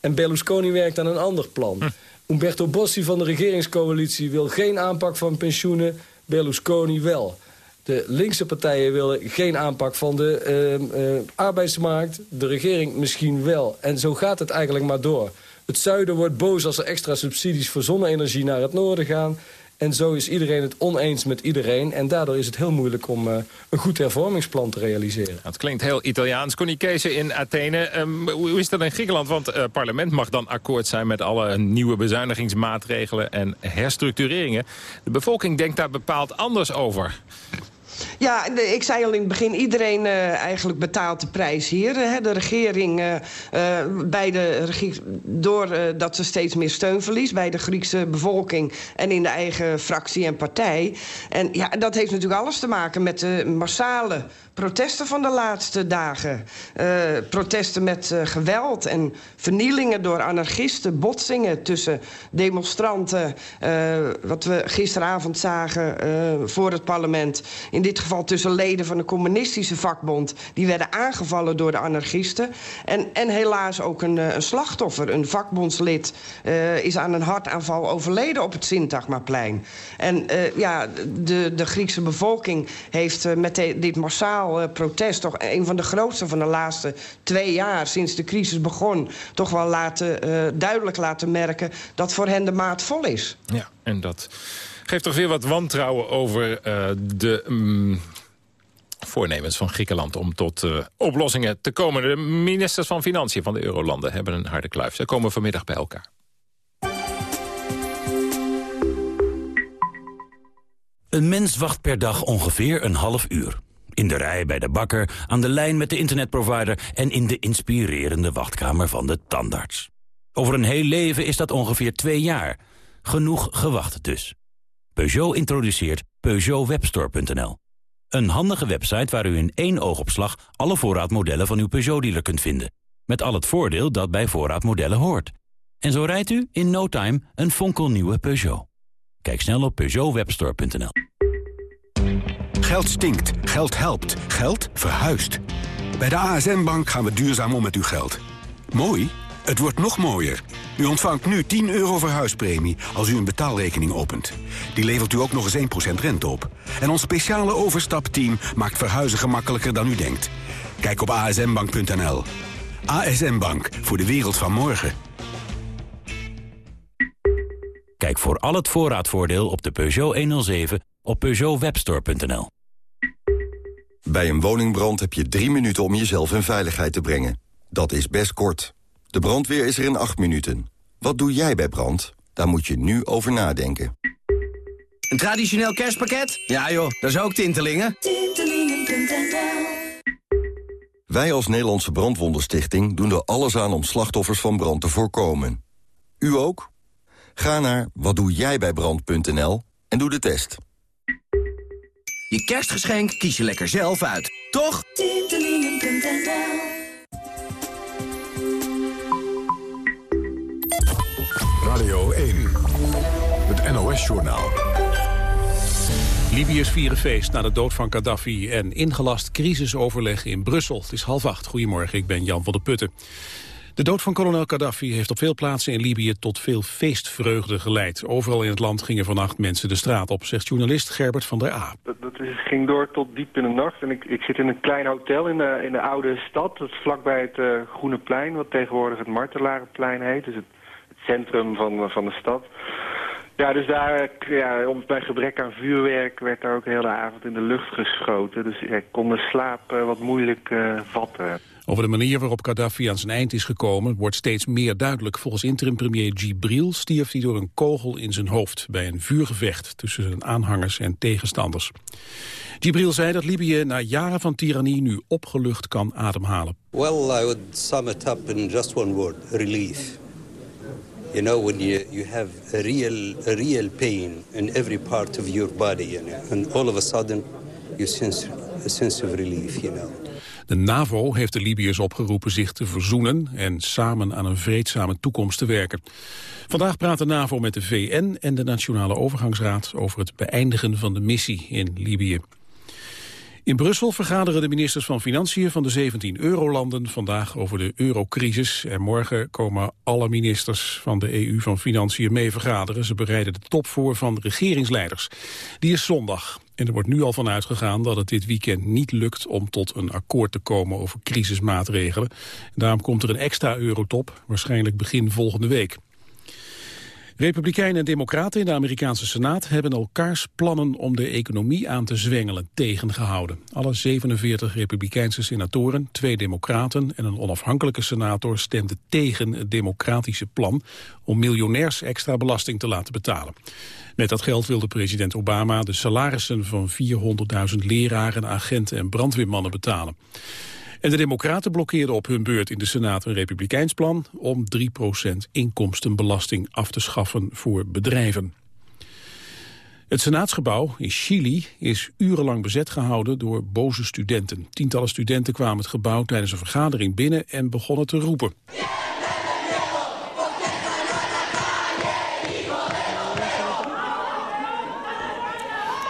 en Berlusconi werkt aan een ander plan. Hm. Umberto Bossi van de regeringscoalitie wil geen aanpak van pensioenen, Berlusconi wel. De linkse partijen willen geen aanpak van de uh, uh, arbeidsmarkt, de regering misschien wel. En zo gaat het eigenlijk maar door. Het zuiden wordt boos als er extra subsidies voor zonne-energie naar het noorden gaan. En zo is iedereen het oneens met iedereen. En daardoor is het heel moeilijk om uh, een goed hervormingsplan te realiseren. Het klinkt heel Italiaans. Connie in Athene. Um, hoe is dat in Griekenland? Want het uh, parlement mag dan akkoord zijn met alle nieuwe bezuinigingsmaatregelen en herstructureringen. De bevolking denkt daar bepaald anders over. Ja, ik zei al in het begin, iedereen uh, eigenlijk betaalt de prijs hier. Hè. De regering, uh, uh, bij de doordat ze steeds meer steun verliest... bij de Griekse bevolking en in de eigen fractie en partij. En ja, dat heeft natuurlijk alles te maken met de massale protesten van de laatste dagen. Uh, protesten met uh, geweld en vernielingen door anarchisten. Botsingen tussen demonstranten. Uh, wat we gisteravond zagen voor het parlement. In dit geval tussen leden van de communistische vakbond. Die werden aangevallen door de anarchisten. En, en helaas ook een, een slachtoffer. Een vakbondslid is aan een hartaanval overleden op het Sintagmaplein. En ja, de, de Griekse bevolking heeft met dit massaal uh, protest... toch een van de grootste van de laatste twee jaar... sinds de crisis begon, toch wel laten, uh, duidelijk laten merken... dat voor hen de maat vol is. Ja, en dat geeft toch weer wat wantrouwen over uh, de... Um voornemens van Griekenland om tot uh, oplossingen te komen. De ministers van Financiën van de Eurolanden hebben een harde kluif. Ze komen vanmiddag bij elkaar. Een mens wacht per dag ongeveer een half uur. In de rij bij de bakker, aan de lijn met de internetprovider... en in de inspirerende wachtkamer van de tandarts. Over een heel leven is dat ongeveer twee jaar. Genoeg gewacht dus. Peugeot introduceert Peugeot Webstore.nl. Een handige website waar u in één oogopslag alle voorraadmodellen van uw Peugeot-dealer kunt vinden. Met al het voordeel dat bij voorraadmodellen hoort. En zo rijdt u in no time een fonkelnieuwe Peugeot. Kijk snel op peugeotwebstore.nl. Geld stinkt, geld helpt, geld verhuist. Bij de ASN Bank gaan we duurzaam om met uw geld. Mooi? Het wordt nog mooier. U ontvangt nu 10 euro verhuispremie als u een betaalrekening opent. Die levert u ook nog eens 1% rente op. En ons speciale overstapteam maakt verhuizen gemakkelijker dan u denkt. Kijk op asnbank.nl. ASN Bank, voor de wereld van morgen. Kijk voor al het voorraadvoordeel op de Peugeot 107 op peugeotwebstore.nl. Bij een woningbrand heb je drie minuten om jezelf in veiligheid te brengen. Dat is best kort. De brandweer is er in acht minuten. Wat doe jij bij brand? Daar moet je nu over nadenken. Een traditioneel kerstpakket? Ja joh, dat is ook Tintelingen. Tintelingen.nl Wij als Nederlandse Brandwondenstichting doen er alles aan om slachtoffers van brand te voorkomen. U ook? Ga naar watdoejijbijbrand.nl en doe de test. Je kerstgeschenk kies je lekker zelf uit, toch? Radio 1, het NOS-journaal. Libiërs vieren feest na de dood van Gaddafi en ingelast crisisoverleg in Brussel. Het is half acht. Goedemorgen, ik ben Jan van der Putten. De dood van kolonel Gaddafi heeft op veel plaatsen in Libië tot veel feestvreugde geleid. Overal in het land gingen vannacht mensen de straat op, zegt journalist Gerbert van der A. Dat, ging door tot diep in de nacht. En ik, ik zit in een klein hotel in de, in de oude stad. Dat vlakbij het uh, Groene Plein, wat tegenwoordig het Martelarenplein heet. Dus het, centrum van, van de stad. Ja, dus daar, ja, om, bij gebrek aan vuurwerk werd daar ook de hele avond in de lucht geschoten. Dus ja, ik kon de slaap wat moeilijk vatten. Over de manier waarop Gaddafi aan zijn eind is gekomen wordt steeds meer duidelijk. Volgens interim-premier Gibril stierf hij door een kogel in zijn hoofd... bij een vuurgevecht tussen zijn aanhangers en tegenstanders. Gibril zei dat Libië na jaren van tirannie nu opgelucht kan ademhalen. Well, I would sum it up in just one word, relief. You know, when you, you have a real, a real pain in every part of your body, you know, and all of a sudden you sense a sense of relief, you know. De NAVO heeft de Libiërs opgeroepen zich te verzoenen en samen aan een vreedzame toekomst te werken. Vandaag praat de NAVO met de VN en de Nationale Overgangsraad over het beëindigen van de missie in Libië. In Brussel vergaderen de ministers van Financiën van de 17 eurolanden vandaag over de eurocrisis. En morgen komen alle ministers van de EU van Financiën mee vergaderen. Ze bereiden de top voor van regeringsleiders. Die is zondag. En er wordt nu al van uitgegaan dat het dit weekend niet lukt om tot een akkoord te komen over crisismaatregelen. Daarom komt er een extra eurotop, waarschijnlijk begin volgende week. Republikeinen en democraten in de Amerikaanse Senaat hebben elkaars plannen om de economie aan te zwengelen tegengehouden. Alle 47 republikeinse senatoren, twee democraten en een onafhankelijke senator stemden tegen het democratische plan om miljonairs extra belasting te laten betalen. Met dat geld wilde president Obama de salarissen van 400.000 leraren, agenten en brandweermannen betalen. En de democraten blokkeerden op hun beurt in de Senaat een republikeins plan om 3% inkomstenbelasting af te schaffen voor bedrijven. Het Senaatsgebouw in Chili is urenlang bezet gehouden door boze studenten. Tientallen studenten kwamen het gebouw tijdens een vergadering binnen en begonnen te roepen.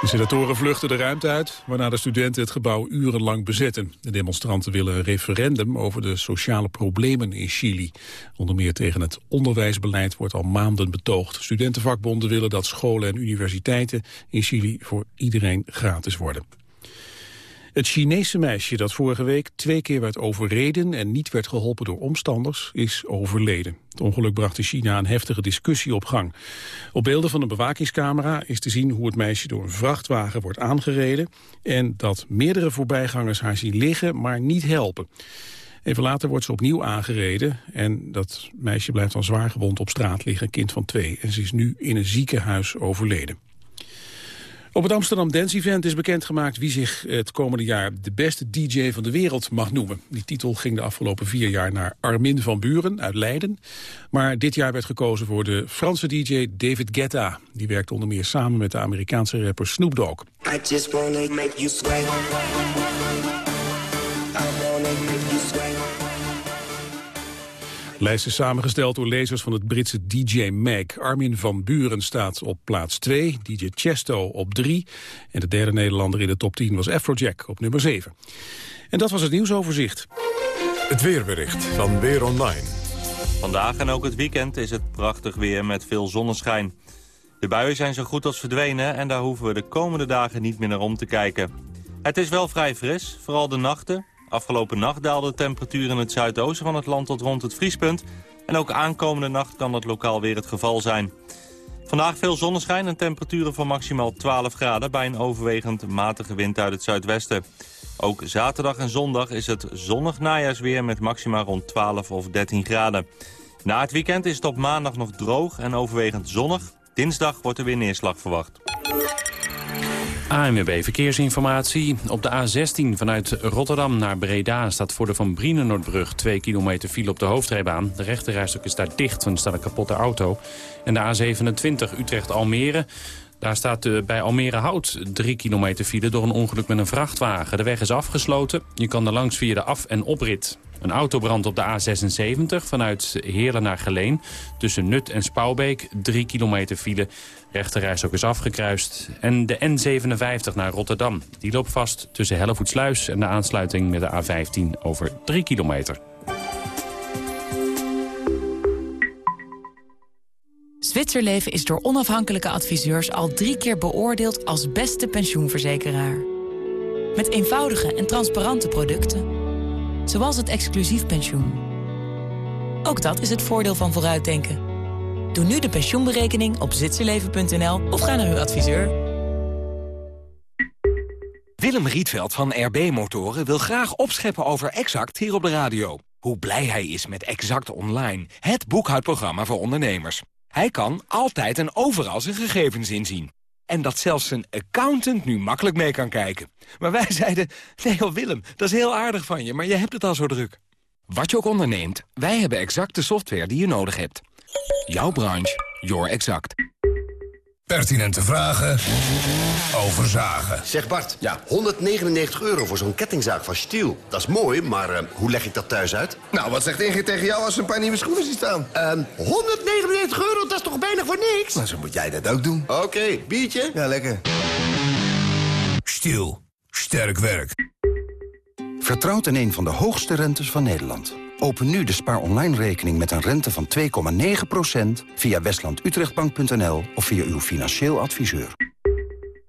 De senatoren vluchten de ruimte uit, waarna de studenten het gebouw urenlang bezetten. De demonstranten willen een referendum over de sociale problemen in Chili. Onder meer tegen het onderwijsbeleid wordt al maanden betoogd. Studentenvakbonden willen dat scholen en universiteiten in Chili voor iedereen gratis worden. Het Chinese meisje dat vorige week twee keer werd overreden en niet werd geholpen door omstanders, is overleden. Het ongeluk bracht in China een heftige discussie op gang. Op beelden van een bewakingscamera is te zien hoe het meisje door een vrachtwagen wordt aangereden en dat meerdere voorbijgangers haar zien liggen, maar niet helpen. Even later wordt ze opnieuw aangereden en dat meisje blijft dan zwaar gewond op straat liggen, kind van twee. En ze is nu in een ziekenhuis overleden. Op het Amsterdam Dance Event is bekendgemaakt wie zich het komende jaar de beste DJ van de wereld mag noemen. Die titel ging de afgelopen vier jaar naar Armin van Buren uit Leiden. Maar dit jaar werd gekozen voor de Franse DJ David Guetta. Die werkt onder meer samen met de Amerikaanse rapper Snoop Dogg. I just wanna make you sweat. I wanna make you sweat. Lijst is samengesteld door lezers van het Britse DJ Mag. Armin van Buren staat op plaats 2, DJ Chesto op 3... en de derde Nederlander in de top 10 was Afrojack op nummer 7. En dat was het nieuwsoverzicht. Het weerbericht van Weer Online. Vandaag en ook het weekend is het prachtig weer met veel zonneschijn. De buien zijn zo goed als verdwenen en daar hoeven we de komende dagen niet meer naar om te kijken. Het is wel vrij fris, vooral de nachten. Afgelopen nacht daalde de temperatuur in het zuidoosten van het land tot rond het vriespunt. En ook aankomende nacht kan dat lokaal weer het geval zijn. Vandaag veel zonneschijn en temperaturen van maximaal 12 graden... bij een overwegend matige wind uit het zuidwesten. Ook zaterdag en zondag is het zonnig najaarsweer met maxima rond 12 of 13 graden. Na het weekend is het op maandag nog droog en overwegend zonnig. Dinsdag wordt er weer neerslag verwacht. ANWB Verkeersinformatie. Op de A16 vanuit Rotterdam naar Breda staat voor de Van Brienenoordbrug 2 kilometer file op de hoofdrijbaan. De rechterrijstok is daar dicht, want er staat een kapotte auto. En de A27 Utrecht-Almere. Daar staat uh, bij Almere Hout 3 kilometer file door een ongeluk met een vrachtwagen. De weg is afgesloten. Je kan er langs via de af- en oprit. Een autobrand op de A76 vanuit Heerlen naar Geleen. Tussen Nut en Spouwbeek 3 kilometer file. Rechterreis ook is afgekruist. En de N57 naar Rotterdam. Die loopt vast tussen Hellevoetsluis en de aansluiting met de A15 over 3 kilometer. Zwitserleven is door onafhankelijke adviseurs al drie keer beoordeeld als beste pensioenverzekeraar. Met eenvoudige en transparante producten. Zoals het exclusief pensioen. Ook dat is het voordeel van vooruitdenken. Doe nu de pensioenberekening op zwitserleven.nl of ga naar uw adviseur. Willem Rietveld van RB Motoren wil graag opscheppen over Exact hier op de radio. Hoe blij hij is met Exact Online, het boekhoudprogramma voor ondernemers. Hij kan altijd en overal zijn gegevens inzien. En dat zelfs zijn accountant nu makkelijk mee kan kijken. Maar wij zeiden, nee Willem, dat is heel aardig van je, maar je hebt het al zo druk. Wat je ook onderneemt, wij hebben exact de software die je nodig hebt. Jouw branche, your exact. Pertinente vragen over zagen. Zeg Bart, ja. 199 euro voor zo'n kettingzaag van Stiel. Dat is mooi, maar uh, hoe leg ik dat thuis uit? Nou, wat zegt Ingrid tegen jou als ze een paar nieuwe schoenen ziet staan? Um, 199 euro, dat is toch bijna voor niks? Nou, zo moet jij dat ook doen. Oké, okay, biertje? Ja, lekker. Stiel, sterk werk. Vertrouwt in een van de hoogste rentes van Nederland. Open nu de spaar online rekening met een rente van 2,9% via westlandutrechtbank.nl of via uw financieel adviseur.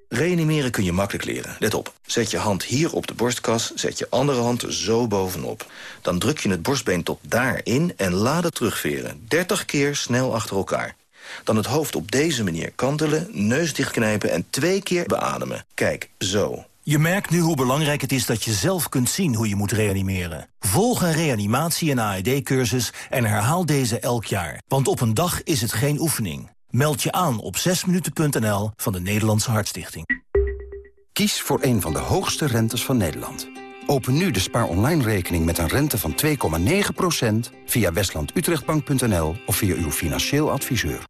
Reanimeren kun je makkelijk leren. Let op. Zet je hand hier op de borstkas, zet je andere hand zo bovenop. Dan druk je het borstbeen tot daarin en laat het terugveren. 30 keer snel achter elkaar. Dan het hoofd op deze manier kantelen, neus dichtknijpen en twee keer beademen. Kijk, zo. Je merkt nu hoe belangrijk het is dat je zelf kunt zien hoe je moet reanimeren. Volg een reanimatie- en AED-cursus en herhaal deze elk jaar. Want op een dag is het geen oefening. Meld je aan op 6minuten.nl van de Nederlandse Hartstichting. Kies voor een van de hoogste rentes van Nederland. Open nu de spaar online rekening met een rente van 2,9% via westlandutrechtbank.nl of via uw financieel adviseur.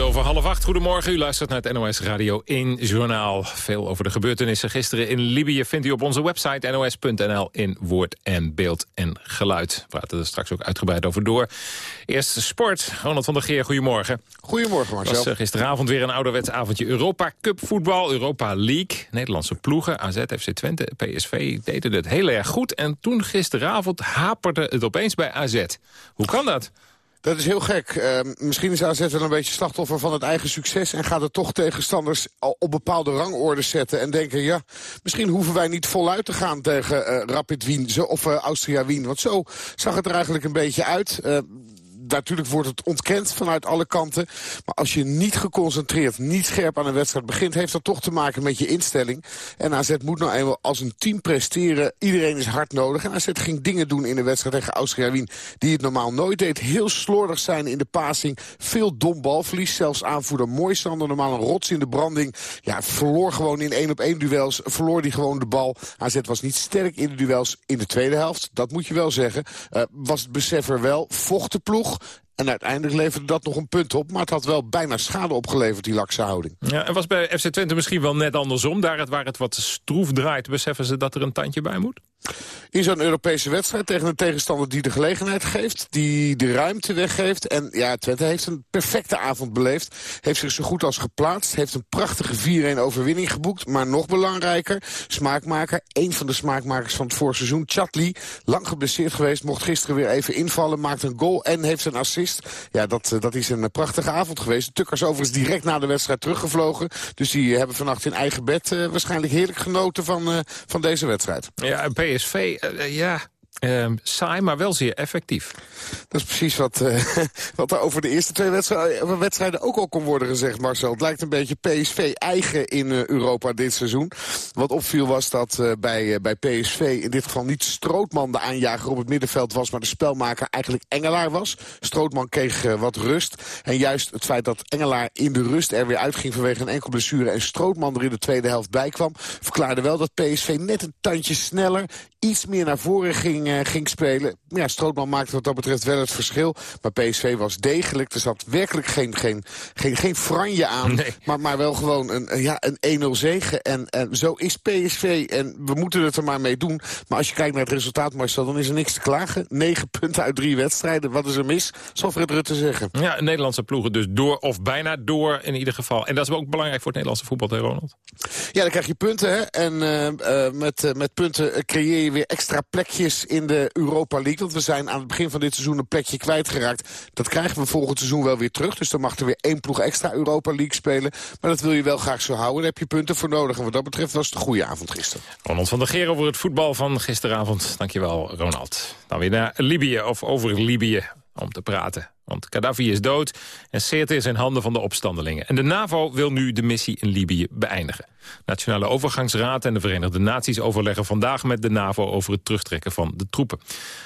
Over half acht. Goedemorgen, u luistert naar het NOS Radio 1 Journaal. Veel over de gebeurtenissen gisteren in Libië vindt u op onze website nos.nl in woord en beeld en geluid. We praten er straks ook uitgebreid over door. Eerst sport. Ronald van der Geer, goedemorgen. Goedemorgen, Marcel. was uh, gisteravond weer een ouderwets avondje Europa Cup voetbal, Europa League. Nederlandse ploegen, AZ, FC Twente, PSV deden het heel erg goed. En toen gisteravond haperde het opeens bij AZ. Hoe kan dat? Dat is heel gek. Uh, misschien is AZ wel een beetje slachtoffer van het eigen succes... en gaat het toch tegenstanders op bepaalde rangorden zetten... en denken, ja, misschien hoeven wij niet voluit te gaan tegen uh, Rapid Wien of uh, Austria Wien. Want zo zag het er eigenlijk een beetje uit natuurlijk wordt het ontkend vanuit alle kanten. Maar als je niet geconcentreerd, niet scherp aan een wedstrijd begint... heeft dat toch te maken met je instelling. En AZ moet nou eenmaal als een team presteren. Iedereen is hard nodig. En AZ ging dingen doen in de wedstrijd tegen Austria Wien... die het normaal nooit deed. Heel slordig zijn in de passing. Veel dom balverlies. Zelfs aanvoerder Mooisander, normaal een rots in de branding. Ja, verloor gewoon in één op één duels. Verloor die gewoon de bal. AZ was niet sterk in de duels in de tweede helft. Dat moet je wel zeggen. Uh, was het besef er wel. Vocht de ploeg. jour En uiteindelijk leverde dat nog een punt op. Maar het had wel bijna schade opgeleverd, die lakse houding. Ja, en was bij FC Twente misschien wel net andersom. Daar het, waar het wat stroef draait, beseffen ze dat er een tandje bij moet? In zo'n Europese wedstrijd tegen een tegenstander die de gelegenheid geeft. Die de ruimte weggeeft. En ja, Twente heeft een perfecte avond beleefd. Heeft zich zo goed als geplaatst. Heeft een prachtige 4-1 overwinning geboekt. Maar nog belangrijker, smaakmaker. Een van de smaakmakers van het voorseizoen, Chatli. Lang geblesseerd geweest, mocht gisteren weer even invallen. Maakt een goal en heeft een assist. Ja, dat, eh, dat is een prachtige avond geweest. De Tukkers overigens direct na de wedstrijd teruggevlogen. Dus die hebben vannacht in eigen bed uh, waarschijnlijk heerlijk genoten van, van deze wedstrijd. Ja, PSV, ja, uh, saai, maar wel zeer effectief. Dat is precies wat, uh, wat er over de eerste twee wedstrijden, ook al kon worden gezegd, Marcel. Het lijkt een beetje PSV eigen in uh, Europa dit seizoen. Wat opviel was dat bij, bij PSV in dit geval niet Strootman de aanjager op het middenveld was, maar de spelmaker eigenlijk Engelaar was. Strootman kreeg wat rust. En juist het feit dat Engelaar in de rust er weer uitging vanwege een enkel blessure en Strootman er in de tweede helft bij kwam, verklaarde wel dat PSV net een tandje sneller, iets meer naar voren ging ging, uh, ging spelen. Ja, Strootman maakte wat dat betreft wel het verschil. Maar PSV was degelijk. Er zat werkelijk geen, geen, geen, geen franje aan. Nee. Maar, maar wel gewoon een, ja, een 1-0 zegen. En, en zo is PSV. En we moeten het er maar mee doen. Maar als je kijkt naar het resultaat, Marcel, dan is er niks te klagen. 9 punten uit drie wedstrijden. Wat is er mis? Zal Fred Rutte zeggen. Ja, Nederlandse ploegen dus door of bijna door in ieder geval. En dat is ook belangrijk voor het Nederlandse voetbal, hè, Ronald? Ja, dan krijg je punten. Hè? En uh, uh, met, met punten creëer je weer extra plekjes in de Europa League. Want we zijn aan het begin van dit seizoen een plekje kwijtgeraakt. Dat krijgen we volgend seizoen wel weer terug. Dus dan mag er weer één ploeg extra Europa League spelen. Maar dat wil je wel graag zo houden. Daar heb je punten voor nodig. En wat dat betreft was het een goede avond gisteren. Ronald van der Geer over het voetbal van gisteravond. Dankjewel, Ronald. Dan weer naar Libië of over Libië om te praten. Want Gaddafi is dood en Sirte is in handen van de opstandelingen. En de NAVO wil nu de missie in Libië beëindigen. Nationale Overgangsraad en de Verenigde Naties overleggen vandaag met de NAVO over het terugtrekken van de troepen.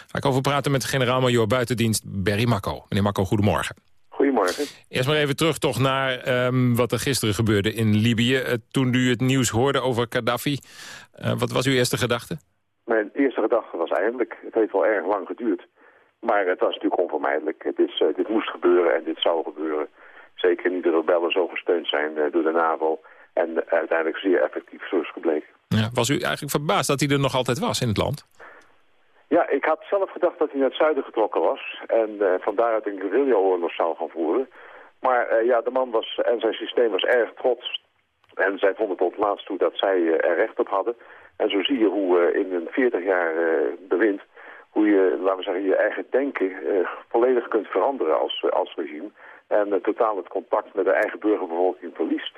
Ga ik over praten met generaal-majoor buitendienst Berry Makko. Meneer Makko, goedemorgen. Goedemorgen. Eerst maar even terug toch naar um, wat er gisteren gebeurde in Libië. Uh, toen u het nieuws hoorde over Gaddafi, uh, wat was uw eerste gedachte? Mijn eerste gedachte was eigenlijk, het heeft wel erg lang geduurd. Maar het was natuurlijk onvermijdelijk. Het is, uh, dit moest gebeuren en dit zou gebeuren. Zeker niet de rebellen zo gesteund zijn uh, door de NAVO. En uiteindelijk zeer effectief zo is gebleken. Ja, was u eigenlijk verbaasd dat hij er nog altijd was in het land? Ja, ik had zelf gedacht dat hij naar het zuiden getrokken was. En van daaruit een guerrilla-oorlog zou gaan voeren. Maar ja, de man was en zijn systeem was erg trots. En zij vonden tot laatst toe dat zij er recht op hadden. En zo zie je hoe in een 40 jaar bewind hoe je, laten we zeggen, je eigen denken uh, volledig kunt veranderen als, als regime. En uh, totaal het contact met de eigen burgerbevolking verliest.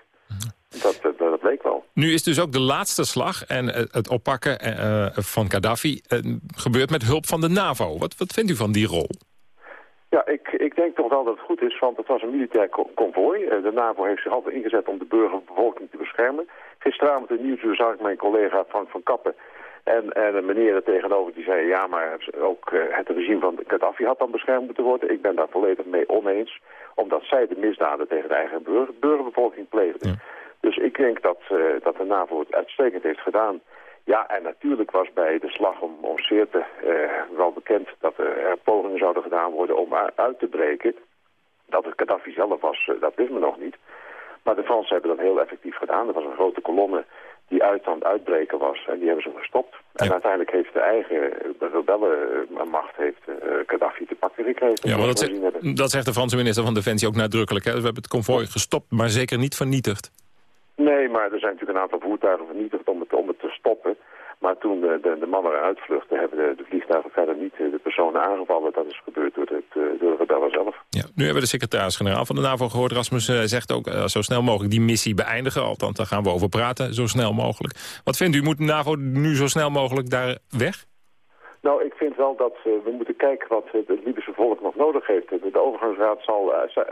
Dat, dat, dat bleek wel. Nu is dus ook de laatste slag en het oppakken van Gaddafi gebeurt met hulp van de NAVO. Wat, wat vindt u van die rol? Ja, ik, ik denk toch wel dat het goed is, want het was een militair konvooi. De NAVO heeft zich altijd ingezet om de burgerbevolking te beschermen. Gisteravond in Nieuwsuur zag ik mijn collega Frank van Kappen en, en een meneer er tegenover die zei, ja, maar ook uh, het regime van Gaddafi had dan beschermd moeten worden. Ik ben daar volledig mee oneens, omdat zij de misdaden tegen de eigen burger, burgerbevolking pleegden. Dus ik denk dat, uh, dat de NAVO het uitstekend heeft gedaan. Ja, en natuurlijk was bij de slag om, om Sirte uh, wel bekend dat er pogingen zouden gedaan worden om uit te breken. Dat het Gaddafi zelf was, dat wist men nog niet. Maar de Fransen hebben dat heel effectief gedaan. Er was een grote kolonne die uit aan het uitbreken was. En die hebben ze gestopt. Ja. En uiteindelijk heeft de eigen rebellenmacht heeft, uh, Gaddafi te pakken gekregen. Ja, maar dat, zegt, dat zegt de Franse minister van Defensie ook nadrukkelijk. Hè? We hebben het konvooi gestopt, maar zeker niet vernietigd. Nee, maar er zijn natuurlijk een aantal voertuigen vernietigd om het, om het te stoppen. Maar toen de, de, de mannen eruit vluchten, hebben de, de, vliegtuigen verder niet de personen aangevallen. Dat is gebeurd door, het, door de rebellen zelf. Ja, nu hebben we de secretaris-generaal van de NAVO gehoord. Rasmus uh, zegt ook uh, zo snel mogelijk die missie beëindigen. Althans, daar gaan we over praten, zo snel mogelijk. Wat vindt u, moet de NAVO nu zo snel mogelijk daar weg? Nou, ik vind wel dat uh, we moeten kijken wat het, het Libische volk nog nodig heeft. De, de overgangsraad zal uh,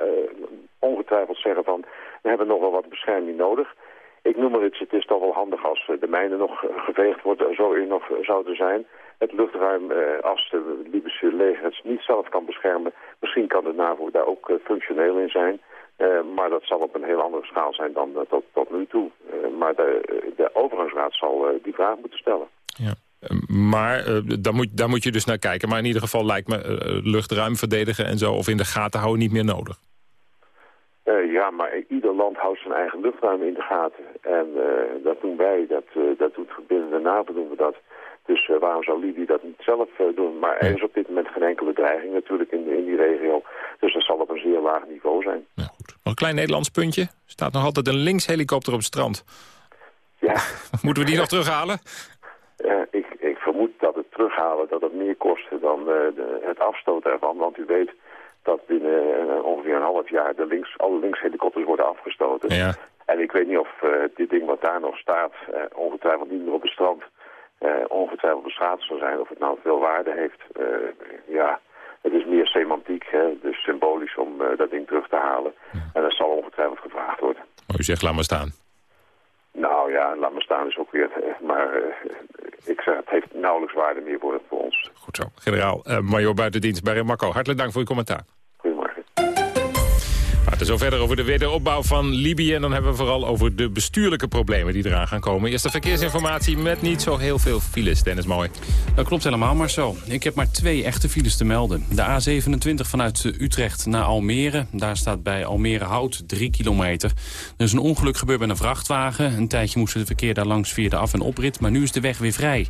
ongetwijfeld zeggen van... we hebben nog wel wat bescherming nodig. Ik noem maar iets, het is toch wel handig als de mijnen nog geveegd worden... zo er nog zouden zijn. Het luchtruim, als de Libische leger het niet zelf kan beschermen... misschien kan de NAVO daar ook functioneel in zijn... Maar dat zal op een heel andere schaal zijn dan tot, tot nu toe. Maar de, de overgangsraad zal die vraag moeten stellen. Ja. Maar daar, moet, daar moet je dus naar kijken. Maar in ieder geval lijkt me luchtruim verdedigen en zo... of in de gaten houden niet meer nodig. Ja, maar ieder land houdt zijn eigen luchtruim in de gaten. En dat doen wij, dat, dat doet binnen de NAVO doen we dat. Dus waarom zou Libië dat niet zelf doen? Maar er is op dit moment geen enkele dreiging natuurlijk in, in die regio. Dus dat zal op een zeer laag niveau zijn. Ja, goed. Nog een klein Nederlands puntje. Er staat nog altijd een linkshelikopter op het strand. Ja. Moeten we die nog terughalen? Uh, ik, ik vermoed dat het terughalen dat het meer kost dan uh, het afstoten ervan. Want u weet dat binnen uh, ongeveer een half jaar de links, alle linkshelikopters worden afgestoten. Ja. En ik weet niet of dit ding wat daar nog staat, ongetwijfeld niet meer op het strand, ongetwijfeld beschadigd zal zijn. Of het nou veel waarde heeft. ja, het is meer semantiek, hè, dus symbolisch om dat ding terug te halen. En dat zal ongetwijfeld gevraagd worden. Maar u zegt, laat maar staan. Nou ja, laat maar staan is ook weer... Maar ik zeg, het heeft nauwelijks waarde meer voor, voor ons. Goed zo. Generaal Major Buitendienst bij Marco, hartelijk dank voor uw commentaar. We zo verder over de wederopbouw van Libië. En dan hebben we vooral over de bestuurlijke problemen die eraan gaan komen. Eerste verkeersinformatie met niet zo heel veel files. Dennis Mooi. Dat klopt helemaal, Marcel. Ik heb maar twee echte files te melden. De A27 vanuit Utrecht naar Almere. Daar staat bij Almere Hout 3 kilometer. Er is een ongeluk gebeurd met een vrachtwagen. Een tijdje moest het verkeer daar langs via de af- en oprit. Maar nu is de weg weer vrij.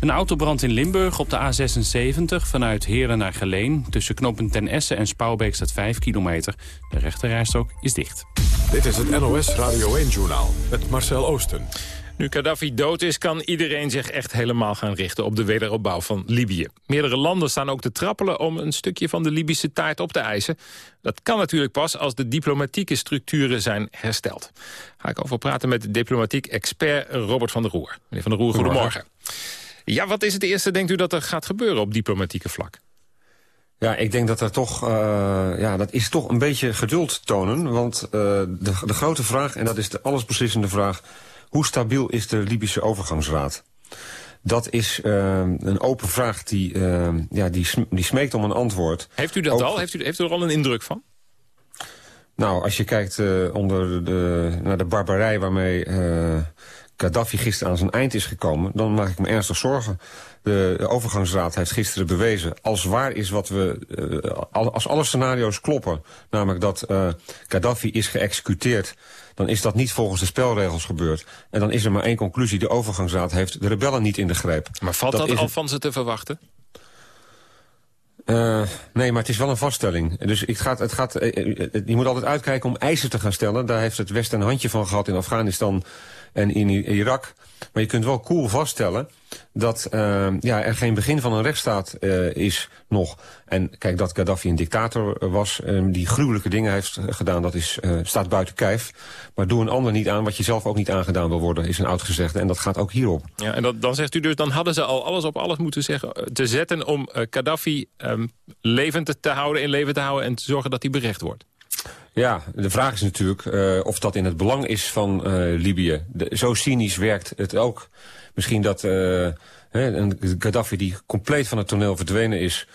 Een autobrand in Limburg op de A76 vanuit Heren naar Geleen. Tussen knooppunt Ten Essen en Spouwbeek staat 5 kilometer. De rechterrijstrook is dicht. Dit is het NOS Radio 1-journaal met Marcel Oosten. Nu Gaddafi dood is, kan iedereen zich echt helemaal gaan richten op de wederopbouw van Libië. Meerdere landen staan ook te trappelen om een stukje van de Libische taart op te eisen. Dat kan natuurlijk pas als de diplomatieke structuren zijn hersteld. Ga ik over praten met diplomatiek expert Robert van der Roer. Meneer van der Roer, goedemorgen. Ja, wat is het eerste, denkt u, dat er gaat gebeuren op diplomatieke vlak? Ja, ik denk dat er toch, uh, ja, dat is toch een beetje geduld tonen. Want uh, de, de grote vraag, en dat is de allesbeslissende vraag... hoe stabiel is de Libische overgangsraad? Dat is uh, een open vraag die, ja, die, die smeekt om een antwoord. Heeft u dat Ook... al? Heeft u, heeft u er al een indruk van? Nou, als je kijkt onder de, naar de barbarij waarmee Gaddafi gisteren aan zijn eind is gekomen... dan maak ik me ernstig zorgen. De overgangsraad heeft gisteren bewezen... als waar is wat we... Uh, als alle scenario's kloppen... namelijk dat uh, Gaddafi is geëxecuteerd... dan is dat niet volgens de spelregels gebeurd. En dan is er maar één conclusie. De overgangsraad heeft de rebellen niet in de greep. Maar valt dat, dat al van ze te verwachten? Uh, nee, maar het is wel een vaststelling. Dus het gaat, het gaat, je moet altijd uitkijken om eisen te gaan stellen. Daar heeft het Westen een handje van gehad in Afghanistan en in Irak. Maar je kunt wel cool vaststellen dat uh, ja, er geen begin van een rechtsstaat uh, is nog. En kijk, dat Gaddafi een dictator was, um, die gruwelijke dingen heeft gedaan... dat is, staat buiten kijf. Maar doe een ander niet aan wat je zelf ook niet aangedaan wil worden... is een oud gezegde, en dat gaat ook hierop. Ja, en dat, dan zegt u dus, dan hadden ze al alles op alles moeten zeggen... te zetten om Gaddafi um, levend te houden, in leven te houden... en te zorgen dat hij berecht wordt. Ja, de vraag is natuurlijk uh, of dat in het belang is van uh, Libië. De, zo cynisch werkt het ook. Misschien dat uh, een Gaddafi die compleet van het toneel verdwenen is...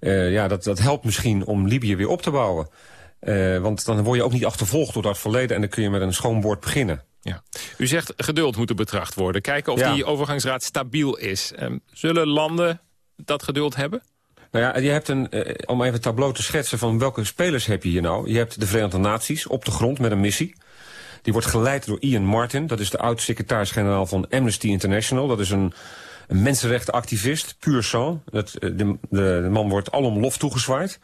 ja, dat, dat helpt misschien om Libië weer op te bouwen. want dan word je ook niet achtervolgd door dat verleden... en dan kun je met een schoon bord beginnen. Ja. U zegt geduld moet er betracht worden. Kijken of ja. die overgangsraad stabiel is. Um, zullen landen dat geduld hebben? Nou ja, je hebt een, uh, om even het tableau te schetsen van welke spelers heb je hier nou. Je hebt de Verenigde Naties op de grond met een missie. Die wordt geleid door Ian Martin. Dat is de oud-secretaris-generaal van Amnesty International. Dat is een, een mensenrechtenactivist, puur sang. Dat, de, de, de, man wordt alom lof toegezwaaid.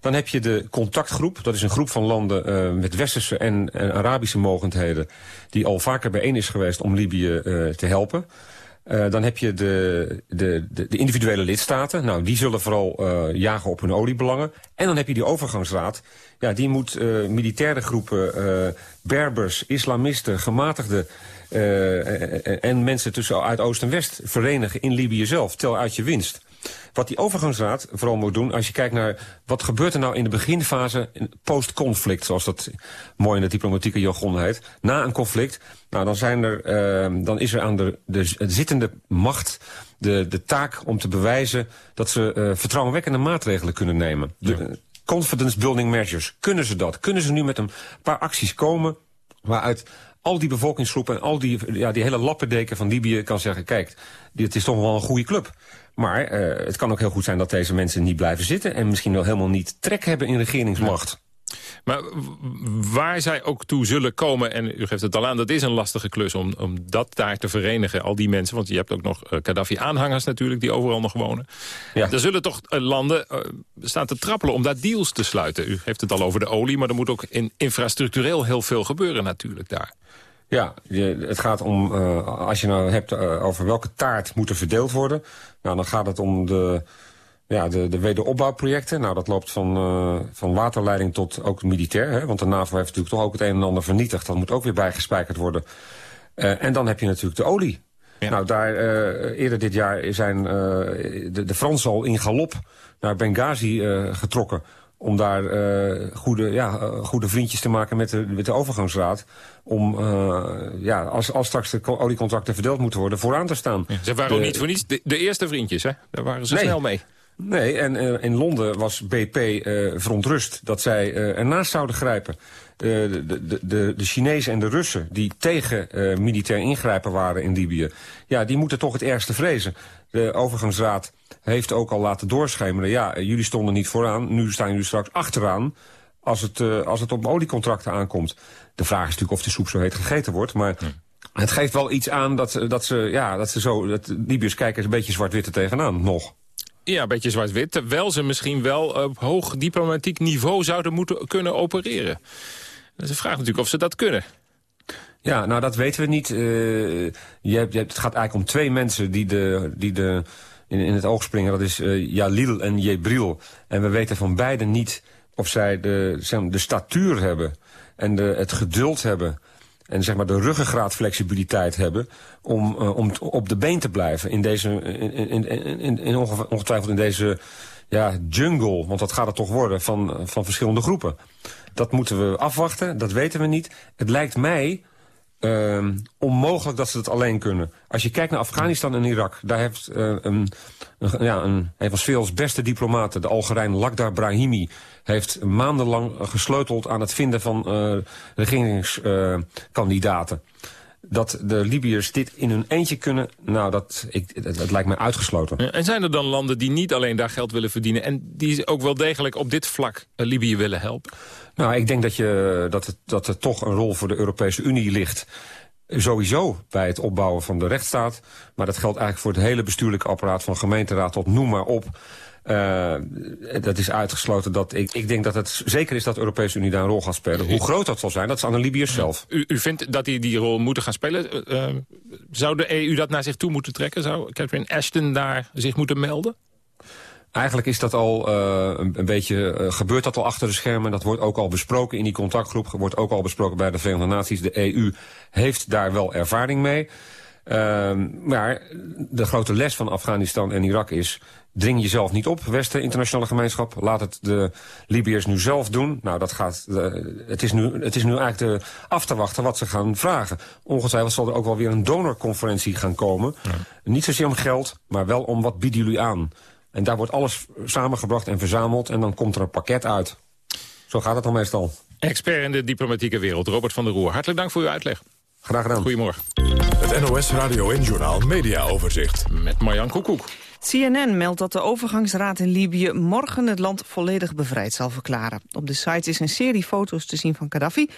Dan heb je de contactgroep. Dat is een groep van landen uh, met westerse en, Arabische mogendheden... die al vaker bijeen is geweest om Libië te helpen. Uh, dan heb je de, de, de, individuele lidstaten. Nou, die zullen vooral uh, jagen op hun oliebelangen. En dan heb je die overgangsraad. Ja, die moet uh, militaire groepen, Berbers, islamisten, gematigden... en mensen tussen uit Oost en West verenigen in Libië zelf. Tel uit je winst. Wat die overgangsraad vooral moet doen... als je kijkt naar wat gebeurt er nou in de beginfase... post-conflict, zoals dat mooi in de diplomatieke jargon heet. Na een conflict, nou, dan, zijn er, uh, dan is er aan de, de, zittende macht de, de taak om te bewijzen... dat ze uh, vertrouwenwekkende maatregelen kunnen nemen. De, confidence building measures. Kunnen ze dat? Kunnen ze nu met een paar acties komen waaruit al die bevolkingsgroepen en al die, ja, die hele lappendeken van Libië kan zeggen... kijk, dit is toch wel een goede club. Maar uh, het kan ook heel goed zijn dat deze mensen niet blijven zitten... en misschien wel helemaal niet trek hebben in regeringsmacht. Maar waar zij ook toe zullen komen, en u geeft het al aan... dat is een lastige klus om, om dat daar te verenigen, al die mensen. Want je hebt ook nog uh, Gaddafi-aanhangers natuurlijk, die overal nog wonen. Ja. Er zullen toch uh, landen uh, staan te trappelen om daar deals te sluiten. U heeft het al over de olie, maar er moet ook in infrastructureel heel veel gebeuren natuurlijk daar. Ja, je, het gaat om, als je nou hebt over welke taart moet er verdeeld worden... Nou, dan gaat het om de ja, de, de wederopbouwprojecten, nou, dat loopt van, uh, van waterleiding tot ook militair. Hè, want de NAVO heeft natuurlijk toch ook het een en ander vernietigd. Dat moet ook weer bijgespijkerd worden. En dan heb je natuurlijk de olie. Ja. Nou, daar eerder dit jaar zijn de, de Fransen al in galop naar Benghazi getrokken om daar uh, goede, ja, goede vriendjes te maken met de, met de overgangsraad. Om, uh, ja, als, als straks de oliecontracten verdeeld moeten worden, vooraan te staan. Ja, ze waren ook niet voor niets de, de, eerste vriendjes, hè? Daar waren ze nee. snel mee. Nee, en in Londen was BP verontrust dat zij ernaast zouden grijpen. De, de, de, de Chinezen en de Russen die tegen militair ingrijpen waren in Libië... ja, die moeten toch het ergste vrezen. De overgangsraad heeft ook al laten doorschemeren... ja, jullie stonden niet vooraan, nu staan jullie straks achteraan... als het, als het op oliecontracten aankomt. De vraag is natuurlijk of de soep zo heet gegeten wordt, maar... Het geeft wel iets aan dat, dat ze, ja, dat ze zo, dat Libiërs kijken een beetje zwart-wit er tegenaan, nog. Ja, een beetje zwart-wit. Terwijl ze misschien wel op hoog diplomatiek niveau zouden moeten kunnen opereren. Dat is de vraag natuurlijk of ze dat kunnen. Ja, nou dat weten we niet. Uh, je hebt, je het gaat eigenlijk om twee mensen die, de, die de, in, in het oog springen. Dat is uh, Jalil en Jebril. En we weten van beiden niet of zij de, zeg maar, de statuur hebben en de, het geduld hebben en zeg maar de ruggengraatflexibiliteit hebben om, uh, om op de been te blijven in deze, in, in, in, in ongetwijfeld in deze ja, jungle, want dat gaat het toch worden, van, van verschillende groepen. Dat moeten we afwachten, dat weten we niet. Het lijkt mij uh, onmogelijk dat ze het alleen kunnen. Als je kijkt naar Afghanistan en Irak, daar heeft uh, een, ja, een, een van Sveels beste diplomaten, de Algerijn Lakhdar Brahimi, heeft maandenlang gesleuteld aan het vinden van uh, regeringskandidaten. Uh, dat de Libiërs dit in hun eentje kunnen, nou, dat, ik, dat, dat lijkt mij uitgesloten. En zijn er dan landen die niet alleen daar geld willen verdienen... en die ook wel degelijk op dit vlak Libië willen helpen? Nou, ik denk dat, je, dat, het, dat er toch een rol voor de Europese Unie ligt. Sowieso bij het opbouwen van de rechtsstaat. Maar dat geldt eigenlijk voor het hele bestuurlijke apparaat... van gemeenteraad tot noem maar op. Uh, dat is uitgesloten. Dat ik, ik denk dat het zeker is dat de Europese Unie daar een rol gaat spelen. Hoe groot dat zal zijn, dat is aan de Libiërs zelf. U, u vindt dat die die rol moeten gaan spelen? Uh, zou de EU dat naar zich toe moeten trekken? Zou Catherine Ashton daar zich moeten melden? Eigenlijk is dat al uh, een, een, beetje, uh, gebeurt dat al achter de schermen. Dat wordt ook al besproken in die contactgroep. Wordt ook al besproken bij de Verenigde Naties. De EU heeft daar wel ervaring mee. Uh, maar de grote les van Afghanistan en Irak is... dring jezelf niet op, Westen, internationale gemeenschap. Laat het de Libiërs nu zelf doen. Nou, dat gaat, uh, het, is nu, het is nu eigenlijk de, af te wachten wat ze gaan vragen. Ongetwijfeld zal er ook wel weer een donorconferentie gaan komen. Ja. Niet zozeer om geld, maar wel om wat bieden jullie aan. En daar wordt alles samengebracht en verzameld en dan komt er een pakket uit. Zo gaat het dan meestal. Expert in de diplomatieke wereld, Robert van der Roer. Hartelijk dank voor uw uitleg. Graag gedaan. Goedemorgen. Het NOS Radio en Journaal Media Overzicht. Met Marjan Koekoek. CNN meldt dat de overgangsraad in Libië morgen het land volledig bevrijd zal verklaren. Op de site is een serie foto's te zien van Gaddafi.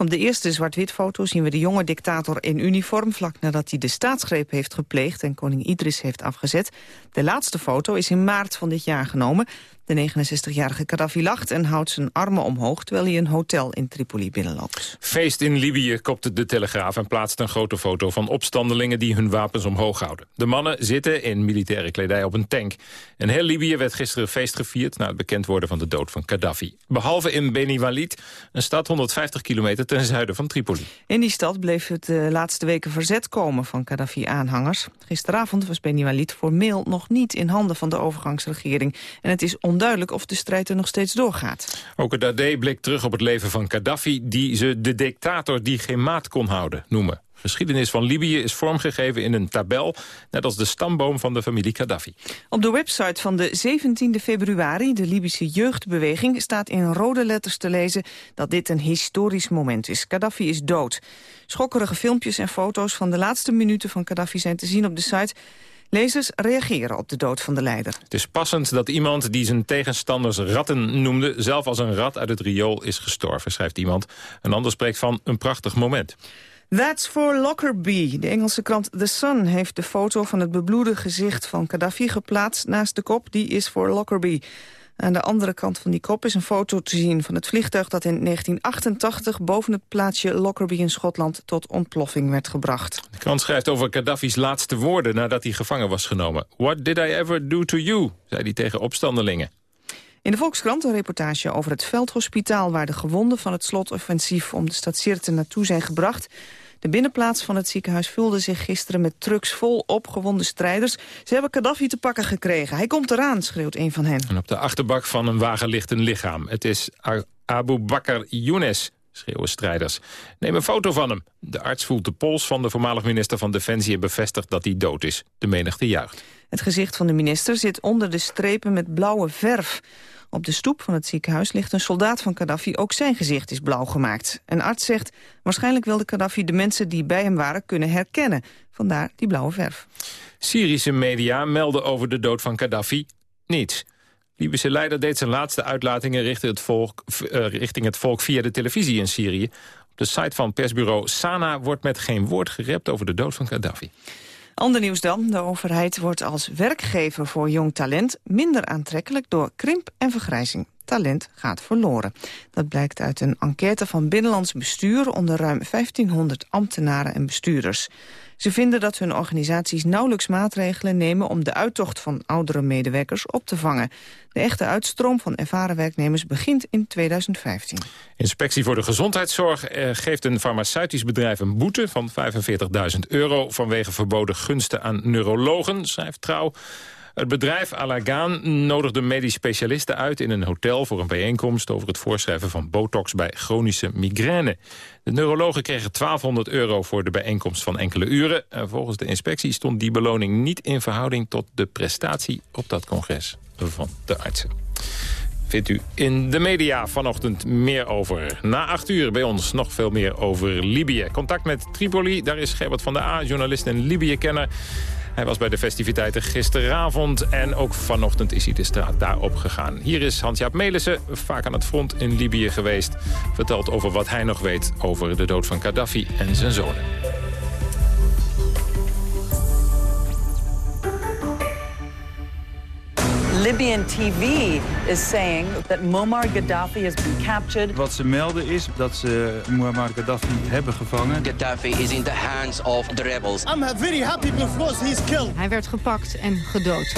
Op de eerste zwart-wit foto zien we de jonge dictator in uniform... vlak nadat hij de staatsgreep heeft gepleegd en koning Idris heeft afgezet. De laatste foto is in maart van dit jaar genomen. De 69-jarige Gaddafi lacht en houdt zijn armen omhoog... terwijl hij een hotel in Tripoli binnenloopt. Feest in Libië kopte de Telegraaf en plaatst een grote foto van opstandelingen die hun wapens omhoog houden. De mannen zitten in militaire kledij op een tank. En heel Libië werd gisteren feest gevierd na het bekend worden van de dood van Gaddafi. Behalve in Beni Walid, een stad 150 kilometer ten zuiden van Tripoli. In die stad bleef het de laatste weken verzet komen van Gaddafi-aanhangers. Gisteravond was Beni Walid formeel nog niet in handen van de overgangsregering. En het is onduidelijk of de strijd er nog steeds doorgaat. Ook het AD blikt terug op het leven van Gaddafi... die ze de dictator die geen maat kon houden noemen. Geschiedenis van Libië is vormgegeven in een tabel... net als de stamboom van de familie Gaddafi. Op de website van de 17e februari, de Libische jeugdbeweging... staat in rode letters te lezen dat dit een historisch moment is. Gaddafi is dood. Schokkerige filmpjes en foto's van de laatste minuten van Gaddafi zijn te zien op de site... Lezers reageren op de dood van de leider. Het is passend dat iemand die zijn tegenstanders ratten noemde... zelf als een rat uit het riool is gestorven, schrijft iemand. Een ander spreekt van een prachtig moment. That's for Lockerbie. De Engelse krant The Sun heeft de foto van het bebloede gezicht van Gaddafi geplaatst naast de kop. Die is voor Lockerbie. Aan de andere kant van die kop is een foto te zien van het vliegtuig dat in 1988 boven het plaatsje Lockerbie in Schotland tot ontploffing werd gebracht. De krant schrijft over Gaddafi's laatste woorden nadat hij gevangen was genomen. What did I ever do to you, zei hij tegen opstandelingen. In de Volkskrant een reportage over het veldhospitaal... waar de gewonden van het slotoffensief om de stad Sirte naartoe zijn gebracht. De binnenplaats van het ziekenhuis vulde zich gisteren met trucks vol opgewonden strijders. Ze hebben Gaddafi te pakken gekregen. Hij komt eraan, schreeuwt een van hen. En op de achterbak van een wagen ligt een lichaam. Het is Abu Bakr Younes, schreeuwen strijders. Neem een foto van hem. De arts voelt de pols van de voormalig minister van Defensie... en bevestigt dat hij dood is. De menigte juicht. Het gezicht van de minister zit onder de strepen met blauwe verf. Op de stoep van het ziekenhuis ligt een soldaat van Gaddafi. Ook zijn gezicht is blauw gemaakt. Een arts zegt, waarschijnlijk wilde Gaddafi de mensen die bij hem waren kunnen herkennen. Vandaar die blauwe verf. Syrische media melden over de dood van Gaddafi niets. Libische leider deed zijn laatste uitlatingen richting het, volk, uh, richting het volk via de televisie in Syrië. Op de site van persbureau Sana wordt met geen woord gerept over de dood van Gaddafi. Ander nieuws dan. De overheid wordt als werkgever voor jong talent minder aantrekkelijk door krimp en vergrijzing. Talent gaat verloren. Dat blijkt uit een enquête van Binnenlands Bestuur onder ruim 1500 ambtenaren en bestuurders. Ze vinden dat hun organisaties nauwelijks maatregelen nemen om de uittocht van oudere medewerkers op te vangen. De echte uitstroom van ervaren werknemers begint in 2015. Inspectie voor de Gezondheidszorg eh, geeft een farmaceutisch bedrijf een boete van 45.000 euro vanwege verboden gunsten aan neurologen, schrijft Trouw. Het bedrijf Allergaan nodigde medisch specialisten uit in een hotel voor een bijeenkomst over het voorschrijven van botox bij chronische migraine. De neurologen kregen 1200 euro voor de bijeenkomst van enkele uren. En volgens de inspectie stond die beloning niet in verhouding tot de prestatie op dat congres van de artsen. Vindt u in de media vanochtend meer over. Na acht uur bij ons nog veel meer over Libië. Contact met Tripoli, daar is Gerbert van der A, journalist en Libië-kenner. Hij was bij de festiviteiten gisteravond en ook vanochtend is hij de straat daarop gegaan. Hier is Hans-Jaap Melissen, vaak aan het front in Libië geweest. Vertelt over wat hij nog weet over de dood van Gaddafi en zijn zonen. Libyan TV is saying that Muammar Gaddafi has been captured. Wat ze melden is dat ze Muammar Gaddafi hebben gevangen. Gaddafi is in the hands of the rebels. I'm very happy because he's killed. Hij werd gepakt en gedood.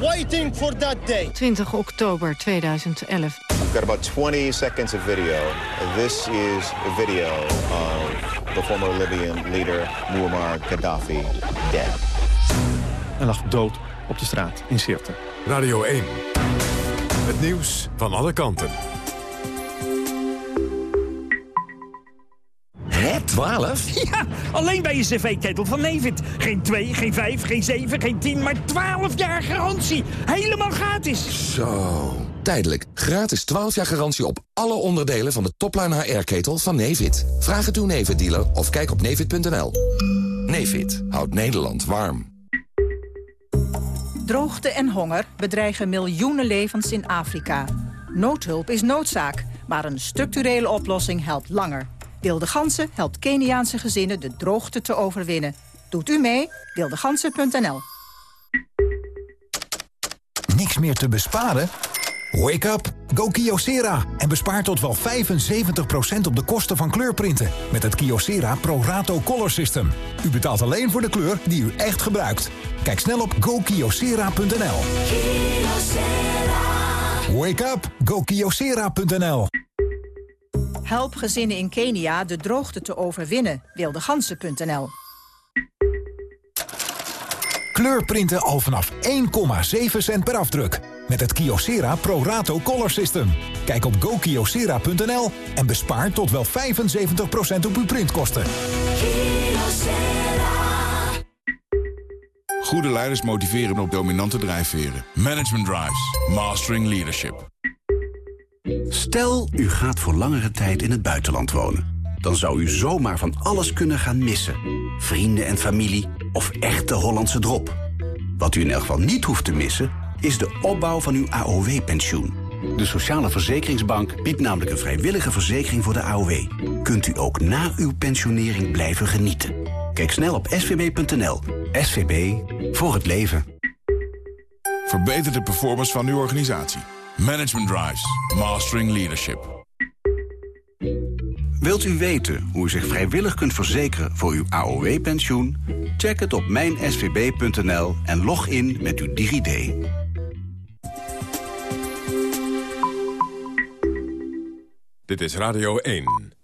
Waiting for that day. 20 oktober 2011. I've got about 20 seconds of video. This is a video of the former Libyan leader Muammar Gaddafi dead. Hij lag dood op de straat in Sirte. Radio 1. Het nieuws van alle kanten. Hè, 12? Ja, alleen bij je cv-ketel van Nevid. Geen 2, geen 5, geen 7, geen 10, maar 12 jaar garantie. Helemaal gratis. Zo, tijdelijk. Gratis 12 jaar garantie op alle onderdelen van de topline HR-ketel van Nevid. Vraag het uw Nevid-dealer of kijk op nevid.nl. Nevid houdt Nederland warm. Droogte en honger bedreigen miljoenen levens in Afrika. Noodhulp is noodzaak, maar een structurele oplossing helpt langer. Wilde Gansen helpt Keniaanse gezinnen de droogte te overwinnen. Doet u mee? Wildegansen.nl Niks meer te besparen? Wake up! Go Kyocera en bespaar tot wel 75% op de kosten van kleurprinten... met het Kyocera Pro Rato Color System. U betaalt alleen voor de kleur die u echt gebruikt. Kijk snel op gokyocera.nl. Wake up! GoKiosera.nl Help gezinnen in Kenia de droogte te overwinnen. Wildegansen.nl Kleurprinten al vanaf 1,7 cent per afdruk. Met het Kyocera Pro Rato Color System. Kijk op gokyocera.nl en bespaar tot wel 75% op uw printkosten. Goede leiders motiveren op dominante drijfveren. Management Drives. Mastering Leadership. Stel, u gaat voor langere tijd in het buitenland wonen. Dan zou u zomaar van alles kunnen gaan missen. Vrienden en familie of echte Hollandse drop. Wat u in elk geval niet hoeft te missen, is de opbouw van uw AOW-pensioen. De Sociale Verzekeringsbank biedt namelijk een vrijwillige verzekering voor de AOW. Kunt u ook na uw pensionering blijven genieten. Kijk snel op svb.nl. SVB, voor het leven. Verbeter de performance van uw organisatie. Management Drives. Mastering Leadership. Wilt u weten hoe u zich vrijwillig kunt verzekeren voor uw AOW-pensioen? Check het op mijnsvb.nl en log in met uw DigiD. Dit is Radio 1.